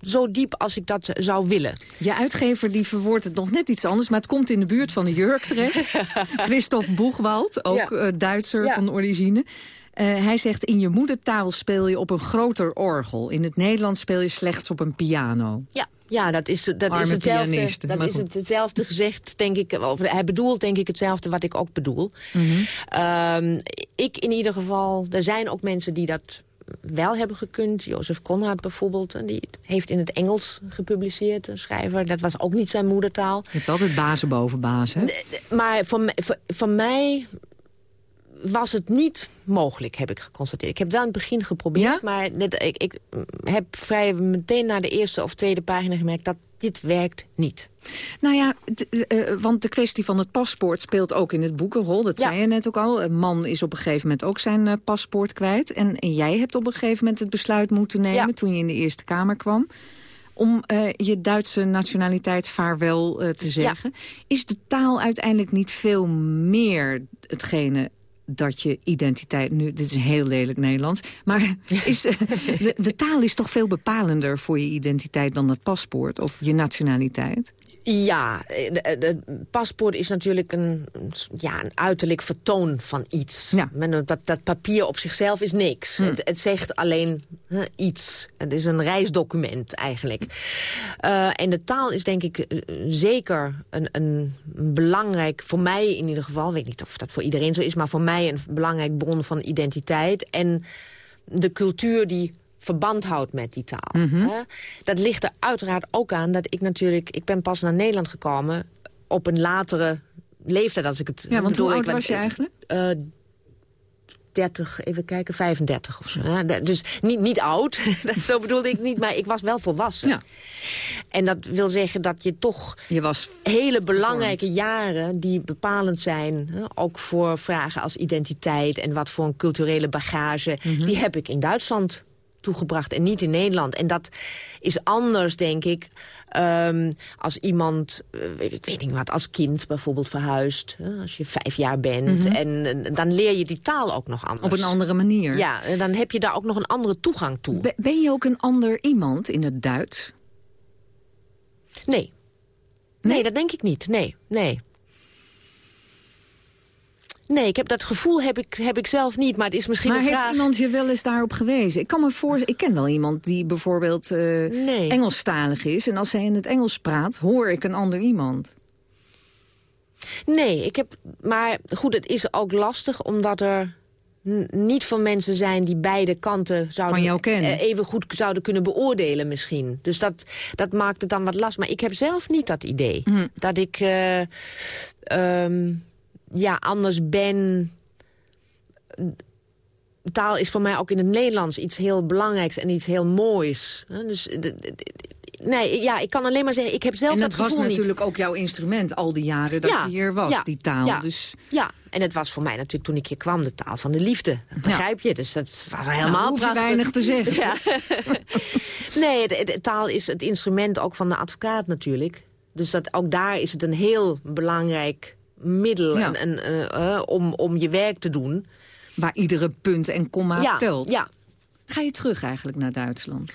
zo diep als ik dat zou willen. Je uitgever die verwoordt het nog net iets anders... maar het komt in de buurt van de jurk terecht. Christophe Boegwald, ook ja. uh, Duitser ja. van origine. Uh, hij zegt, in je moedertaal speel je op een groter orgel. In het Nederlands speel je slechts op een piano. Ja, ja, dat is, dat is hetzelfde. Dat is het, hetzelfde gezegd, denk ik. Of hij bedoelt, denk ik, hetzelfde wat ik ook bedoel. Mm -hmm. um, ik in ieder geval, er zijn ook mensen die dat wel hebben gekund. Jozef Conrad bijvoorbeeld, die heeft in het Engels gepubliceerd, een schrijver. Dat was ook niet zijn moedertaal. Het is altijd bazen boven bazen. Maar voor, voor, voor mij was het niet mogelijk, heb ik geconstateerd. Ik heb wel in het begin geprobeerd, ja? maar net, ik, ik, heb vrij meteen na de eerste of tweede pagina gemerkt... dat dit werkt niet. Nou ja, uh, want de kwestie van het paspoort speelt ook in het boek een rol. Dat ja. zei je net ook al. Een man is op een gegeven moment ook zijn uh, paspoort kwijt. En, en, jij hebt op een gegeven moment het besluit moeten nemen... Ja. toen je in de Eerste Kamer kwam om uh, je Duitse nationaliteit vaarwel te zeggen. Is de taal uiteindelijk niet veel meer hetgene dat je identiteit nu... Dit is een heel lelijk Nederlands. Maar is, de, de, taal is toch veel bepalender voor je identiteit dan het paspoort of je nationaliteit? Ja, het paspoort is natuurlijk een, ja, een uiterlijk vertoon van iets. Ja. Dat, dat, papier op zichzelf is niks. Hm. Het, het, zegt alleen iets. Het is een reisdocument eigenlijk. Uh, en de taal is denk ik zeker een, een belangrijk, voor mij in ieder geval... weet niet of dat voor iedereen zo is, maar voor mij een belangrijk bron van identiteit. En de cultuur die verband houdt met die taal. Mhm. Mm -hmm. Dat ligt er uiteraard ook aan dat ik natuurlijk... Ik ben pas naar Nederland gekomen op een latere leeftijd als ik het... Ja, want bedoel, hoe oud ik, was je eigenlijk? Uh, 30, even kijken, 35 of zo. Hè? Dus niet, niet oud, zo bedoelde ik niet, maar ik was wel volwassen. Ja. En dat wil zeggen dat je toch je was hele belangrijke jaren... die bepalend zijn, hè, ook voor vragen als identiteit... en wat voor een culturele bagage, mm -hmm. die heb ik in Duitsland toegebracht en niet in Nederland. En dat is anders, denk ik, um, als iemand, uh, ik weet niet wat, als kind bijvoorbeeld verhuist. Uh, als je vijf jaar bent. Mhm. Mm -hmm. En uh, dan leer je die taal ook nog anders. Op een andere manier. Ja, en dan heb je daar ook nog een andere toegang toe. Be ben je ook een ander iemand in het Duits? Nee. Nee, nee dat denk ik niet. Nee, nee. Nee, ik heb dat gevoel heb ik, heb ik zelf niet, maar het is misschien maar een vraag... heeft iemand je wel eens daarop gewezen? Ik kan me voorstellen, ik ken wel iemand die bijvoorbeeld uh, nee. Engelstalig is... en als zij in het Engels praat, hoor ik een ander iemand. Nee, ik heb, maar goed, het is ook lastig omdat er niet veel mensen zijn die beide kanten zouden Van jou kennen. even goed zouden kunnen beoordelen misschien. Dus dat, dat maakt het dan wat lastig. Maar ik heb zelf niet dat idee. Hm. Dat ik... Uh, um, ja, anders ben... Taal is voor mij ook in het Nederlands iets heel belangrijks en iets heel moois. Dus nee, ja, ik kan alleen maar zeggen, ik heb zelf en dat dat was gevoel natuurlijk ook jouw instrument al die jaren dat Ja, je hier was, ja, die taal. ja. Dus Ja, en het was voor mij natuurlijk toen ik hier kwam de taal van de liefde. Dat begrijp je? Dus dat was helemaal Nou, prachtig. weinig te zeggen. Ja. nee, de, de taal is het instrument ook van de advocaat natuurlijk. Dus dat, ook daar is het een heel belangrijk middel Ja. en, en, eh, eh, om, om je werk te doen. waar iedere punt en komma ja, telt. ja. Ga je terug eigenlijk naar Duitsland?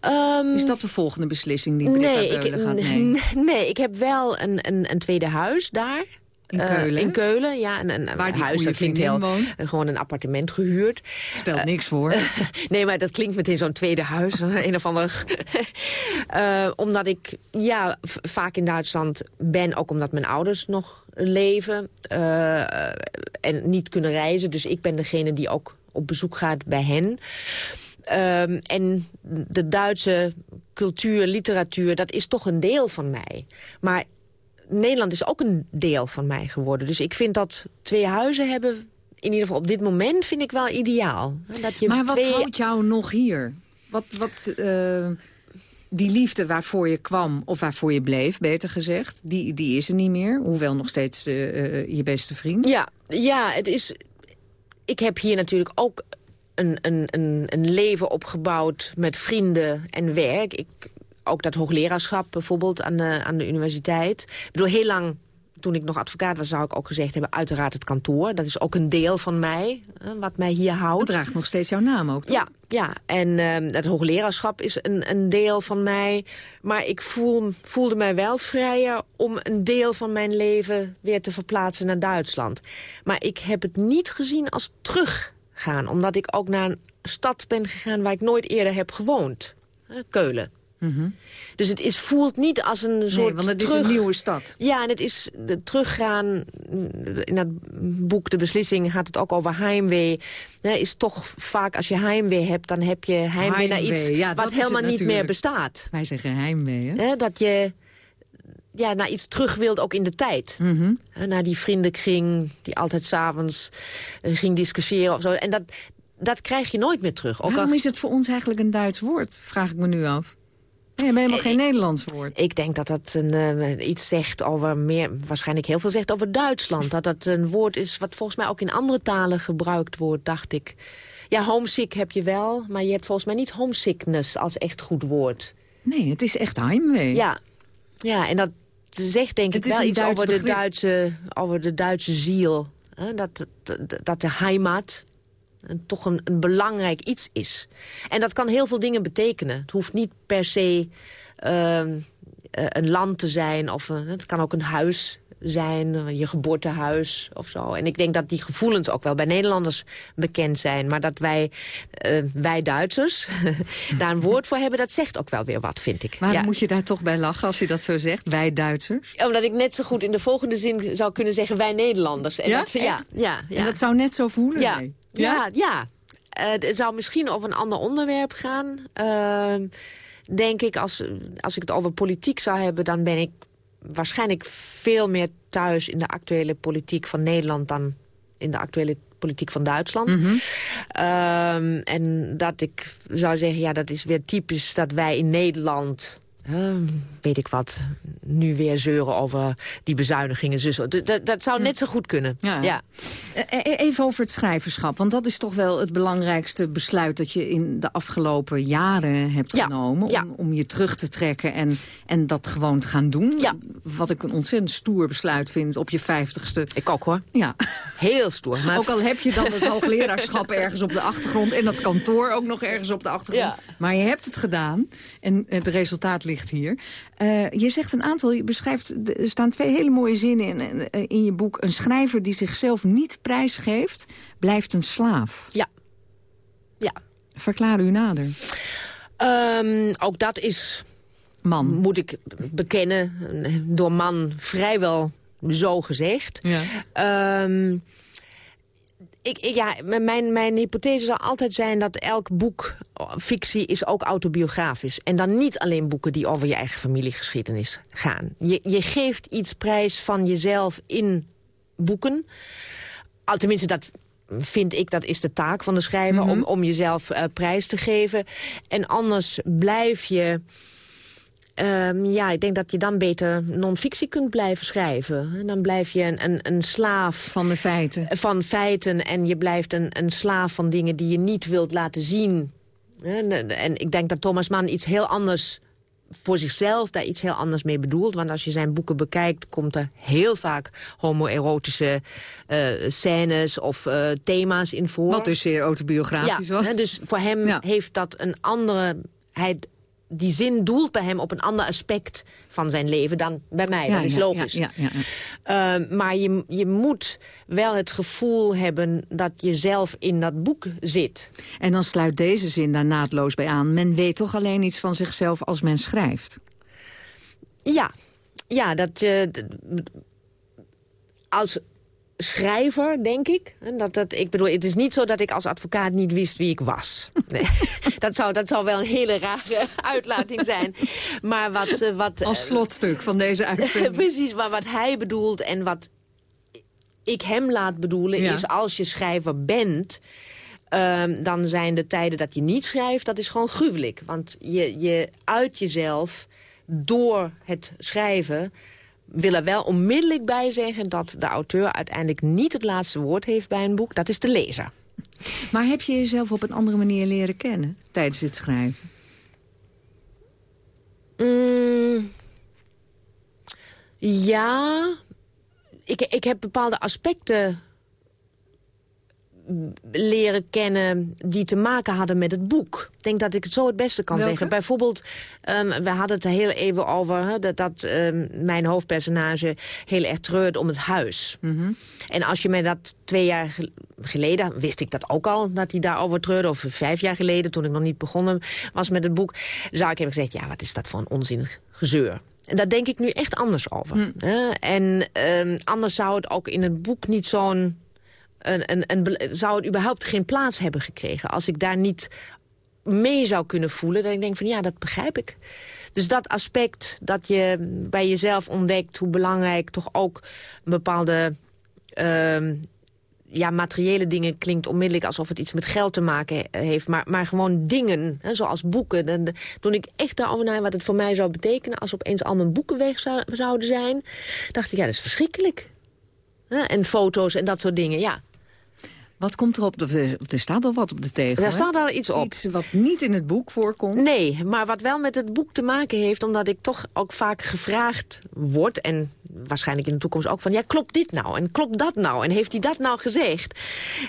Ehm, Is dat de volgende beslissing die Britta nee, ik, gaat nemen? nee, ik heb wel een, een, een tweede huis daar. In Eh, Keulen? in Keulen, ja. Een, een Waar die huis, dat klinkt heel... woont? Gewoon een appartement gehuurd. Stelt niks voor. Nee, maar dat klinkt meteen zo'n tweede huis. een of ander... Eh, omdat ik ja, vaak in Duitsland ben. Ook omdat mijn ouders nog leven. eh, en niet kunnen reizen. Dus ik ben degene die ook op bezoek gaat bij hen. Ehm, en de Duitse cultuur, literatuur, dat is toch een deel van mij. Maar Nederland is ook een deel van mij geworden. Dus ik vind dat twee huizen hebben... in ieder geval op dit moment vind ik wel ideaal. Dat je maar wat twee... houdt jou nog hier? Wat, wat, eh, die liefde waarvoor je kwam, of waarvoor je bleef, beter gezegd... die, die is er niet meer, hoewel nog steeds de, eh, je beste vriend. Ja, ja, het is... Ik heb hier natuurlijk ook een, een, een, een leven opgebouwd met vrienden en werk. Ik, ook dat hoogleraarschap bijvoorbeeld aan de, aan de universiteit. Ik bedoel, heel lang, toen ik nog advocaat was, zou ik ook gezegd hebben... uiteraard het kantoor. Dat is ook een deel van mij, wat mij hier Het houdt. draagt nog steeds jouw naam ook, toch? Ja, ja. en ehm dat hoogleraarschap is een, een deel van mij. Maar ik voel, voelde mij wel vrijer om een deel van mijn leven weer te verplaatsen naar Duitsland. Maar ik heb het niet gezien als teruggaan. Omdat ik ook naar een stad ben gegaan waar ik nooit eerder heb gewoond. Keulen. Dus het is, voelt niet als een soort Mhm. Nee, want het is een nieuwe stad. Ja, en het is de teruggaan. In dat boek De Beslissing gaat het ook over heimwee. Ja, is toch vaak als je heimwee hebt, dan heb je heimwee, naar iets ja, wat helemaal niet meer bestaat. Wij zeggen heimwee, hè? Dat je ja, naar iets terug wilt, ook in de tijd. Mhm. Hè, Naar die vriendenkring die altijd s'avonds uh, ging discussiëren of zo. En dat, dat krijg je nooit meer terug. Ook Waarom is het voor ons eigenlijk een Duits woord? Vraag ik me nu af. We hebben helemaal geen Nederlands woord. Ik denk dat dat een, eh, iets zegt over meer, waarschijnlijk heel veel zegt over Duitsland. Dat dat een woord is wat volgens mij ook in andere talen gebruikt wordt, dacht ik. Ja, homesick heb je wel, maar je hebt volgens mij niet homesickness als echt goed woord. Nee, het is echt heimwee. Ja, ja en dat zegt denk Het ik wel iets over de. Duitse, over de Duitse ziel. Hè? Dat, dat, dat de heimat een, toch een, belangrijk iets is. En dat kan heel veel dingen betekenen. Het hoeft niet per se ehm, eh, een land te zijn. Of het kan ook een huis zijn, eh, je geboortehuis of zo. En ik denk dat die gevoelens ook wel bij Nederlanders bekend zijn. Maar dat wij, eh, wij Duitsers daar een woord voor hebben... dat zegt ook wel weer wat, vind ik. Waarom Ja. moet je daar toch bij lachen als je dat zo zegt? Wij Duitsers. Omdat ik net zo goed in de volgende zin zou kunnen zeggen... wij Nederlanders. En Ja? Dat, ja, ja, ja. En dat zou net zo voelen? ja, nee. ja, ja. Eh, het zou misschien over een ander onderwerp gaan. Ehm, denk ik, als, als ik het over politiek zou hebben... dan ben ik waarschijnlijk veel meer thuis in de actuele politiek van Nederland... dan in de actuele politiek van Duitsland. Mhm. Ehm, en dat ik zou zeggen, ja, dat is weer typisch dat wij in Nederland... ehm, weet ik wat, nu weer zeuren over die bezuinigingen. Dus, dat, zou net zo goed kunnen. Ja. ja. Eh, eh, Even over het schrijverschap, want dat is toch wel het belangrijkste besluit... dat je in de afgelopen jaren hebt Ja, genomen... ja. Om, om je terug te trekken en, en dat gewoon te gaan doen. Ja. Wat ik een ontzettend stoer besluit vind op je vijftigste. Ik ook hoor. Ja. Heel stoer. Maar Ook al heb je dan het hoogleraarschap ergens op de achtergrond... en dat kantoor ook nog ergens op de achtergrond. Ja. Maar je hebt het gedaan en het resultaat ligt hier. Eh, je zegt een aantal, je beschrijft... er staan twee hele mooie zinnen in, eh, in je boek. Een schrijver die zichzelf niet prijsgeeft, blijft een slaaf. Ja. Ja. Verklaar u nader. Ehm, ook dat is, Man. moet ik bekennen, door man vrijwel zo gezegd. Ja. Ehm, ik, ik, ja, mijn, mijn hypothese zal altijd zijn dat elk boek, fictie, is ook autobiografisch. En dan niet alleen boeken die over je eigen familiegeschiedenis gaan. Je, je geeft iets prijs van jezelf in boeken. Al tenminste, dat vind ik, dat is de taak van de schrijver... om, om jezelf eh, prijs te geven. En anders blijf je ehm, ja, ik denk dat je dan beter non-fictie kunt blijven schrijven. En dan blijf je een, een, een, slaaf... Van de feiten. Van feiten. En je blijft een, een slaaf van dingen die je niet wilt laten zien. En, en ik denk dat Thomas Mann iets heel anders voor zichzelf daar iets heel anders mee bedoelt. Want als je zijn boeken bekijkt, komt er heel vaak homoerotische uh, scènes of uh, thema's in voor. Wat dus zeer autobiografisch ja, was. dus voor hem ja. heeft dat een andere... Hij, die zin doelt bij hem op een ander aspect van zijn leven dan bij mij. Ja, dat is ja, logisch. Ja, ja, uh, maar je, je moet wel het gevoel hebben dat je zelf in dat boek zit. En dan sluit deze zin daar naadloos bij aan. Men weet toch alleen iets van zichzelf als men schrijft? Ja, ja dat je... als schrijver, denk ik. En dat, dat, ik bedoel, het is niet zo dat ik als advocaat niet wist wie ik was. Nee. dat, zou, dat zou wel een hele rare uitlating zijn. Maar wat... wat als slotstuk van deze uitzending. precies, maar wat hij bedoelt en wat ik hem laat bedoelen... Ja. is als je schrijver bent... Um, dan zijn de tijden dat je niet schrijft, dat is gewoon gruwelijk. Want je, je uit jezelf door het schrijven wil er wel onmiddellijk bij zeggen dat de auteur uiteindelijk niet het laatste woord heeft bij een boek. Dat is de lezer. Maar heb je jezelf op een andere manier leren kennen tijdens het schrijven? Mm, ja, ik, ik heb bepaalde aspecten leren kennen die te maken hadden met het boek. Ik denk dat ik het zo het beste kan Welke? zeggen. Bijvoorbeeld, um, we hadden het er heel even over... Dat, dat um, mijn hoofdpersonage heel erg treurt om het huis. Mm -hmm. En als je mij dat twee jaar geleden... wist ik dat ook al, dat hij daarover treurde. Of vijf jaar geleden, toen ik nog niet begonnen was met het boek... zou ik hebben gezegd, ja, wat is dat voor een onzinnig gezeur. En daar denk ik nu echt anders over. Hm. Uh, en um, anders zou het ook in het boek niet zo'n een, een, zou het überhaupt geen plaats hebben gekregen... als ik daar niet mee zou kunnen voelen. Dan denk ik van ja, dat begrijp ik. Dus dat aspect dat je bij jezelf ontdekt... hoe belangrijk toch ook bepaalde... Uh, ja, materiële dingen klinkt onmiddellijk alsof het iets met geld te maken heeft. Maar, maar gewoon dingen, hè, zoals boeken. De, toen ik echt daarover na wat het voor mij zou betekenen... als opeens al mijn boeken weg zou, zouden zijn... dacht ik, ja, dat is verschrikkelijk. En foto's en dat soort dingen, ja. Wat komt er op? De, er staat al wat op de tegel. Er staat al iets op. Iets wat niet in het boek voorkomt. Nee, maar wat wel met het boek te maken heeft... omdat ik toch ook vaak gevraagd word... en waarschijnlijk in de toekomst ook van... ja, klopt dit nou? En klopt dat nou? En heeft hij dat nou gezegd?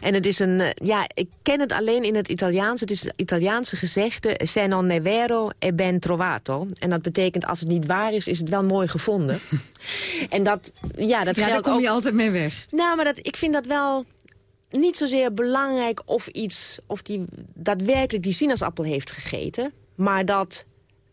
En het is een... Ja, ik ken het alleen in het Italiaans. Het is het Italiaanse gezegde... se non è vero e ben trovato. En dat betekent als het niet waar is, is het wel mooi gevonden. en dat, ja, dat ja, daar kom je ook... altijd mee weg. Nou, maar dat, ik vind dat wel niet zozeer belangrijk of iets of die daadwerkelijk die sinaasappel heeft gegeten, maar dat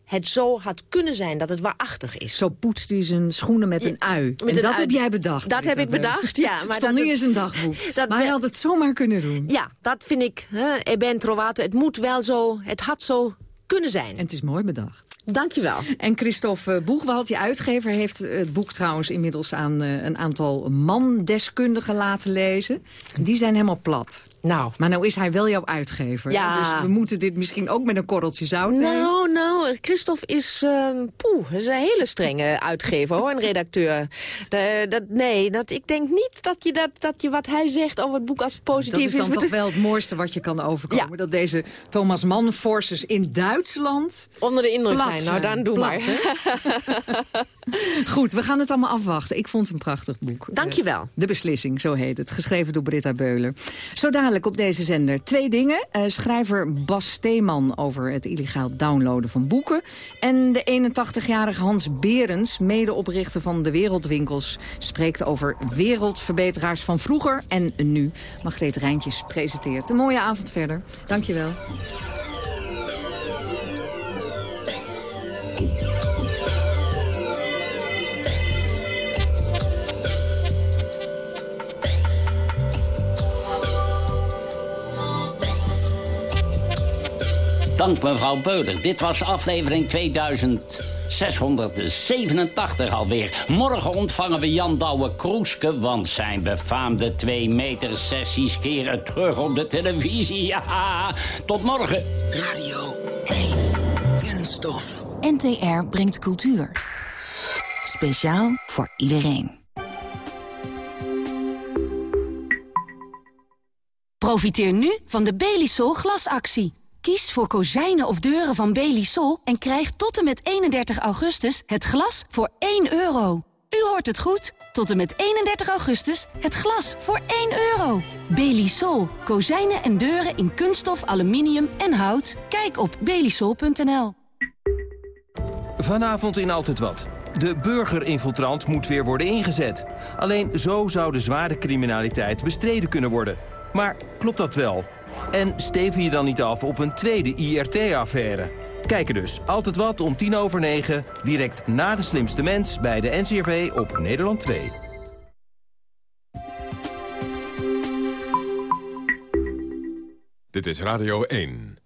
het zo had kunnen zijn dat het waarachtig is. Zo poetst hij zijn schoenen met een ui. Met en een dat ui. heb jij bedacht. Dat heb ik bedacht, ja. Maar Stond dat niet in zijn dagboek. dat maar hij had het zomaar kunnen doen. Ja, dat vind ik. Hè, ben trovato. Het moet wel zo, het had zo kunnen zijn. En het is mooi bedacht. Dankjewel. En Christophe Boegwald, je uitgever, heeft het boek trouwens inmiddels aan eh, een aantal mandeskundigen laten lezen. Die zijn helemaal plat. Nou. Maar nou is hij wel jouw uitgever. Ja. Dus we moeten dit misschien ook met een korreltje zout nemen. Nou, nou, Christophe is, ehm poeh, is een hele strenge uitgever hoor, een redacteur. De, dat, nee, dat, ik denk niet dat je, dat, dat je wat hij zegt over het boek als positief Dat is dan toch wel het mooiste wat je kan overkomen. Dat deze Thomas Mann forces in Duitsland onder de indruk zijn. Nou, dan doe Plat, maar. Goed, we gaan het allemaal afwachten. Ik vond het een prachtig boek. Dankjewel. Eh, De Beslissing, zo heet het. Geschreven door Britta Beuler. Zo dadelijk op deze zender twee dingen. Eh, schrijver Bas Steeman over het illegaal downloaden van boeken. En de 81-jarige Hans Berens, medeoprichter van de Wereldwinkels... spreekt over wereldverbeteraars van vroeger en nu. Margreet Rijntjes presenteert. Een mooie avond verder. Dankjewel. Dank mevrouw Beuler. Dit was aflevering 2687 alweer. Morgen ontvangen we Jan Douwe Kroeske... want zijn befaamde 2 meter sessies keren terug op de televisie. Ja, tot morgen. Radio 1. Kunststof. NTR brengt cultuur. Speciaal voor iedereen. Profiteer nu van de Belisol glasactie. Kies voor kozijnen of deuren van Belisol en krijg tot en met 31 augustus het glas voor 1 euro. U hoort het goed. Tot en met 31 augustus het glas voor 1 euro. Belisol. Kozijnen en deuren in kunststof, aluminium en hout. Kijk op belisol.nl. Vanavond in Altijd Wat. De burgerinfiltrant moet weer worden ingezet. Alleen zo zou de zware criminaliteit bestreden kunnen worden. Maar klopt dat wel? En steven je dan niet af op een tweede IRT-affaire? Kijken dus. Altijd wat om tien over negen. Direct na de slimste mens bij de NCRV op Nederland 2. Dit is Radio 1.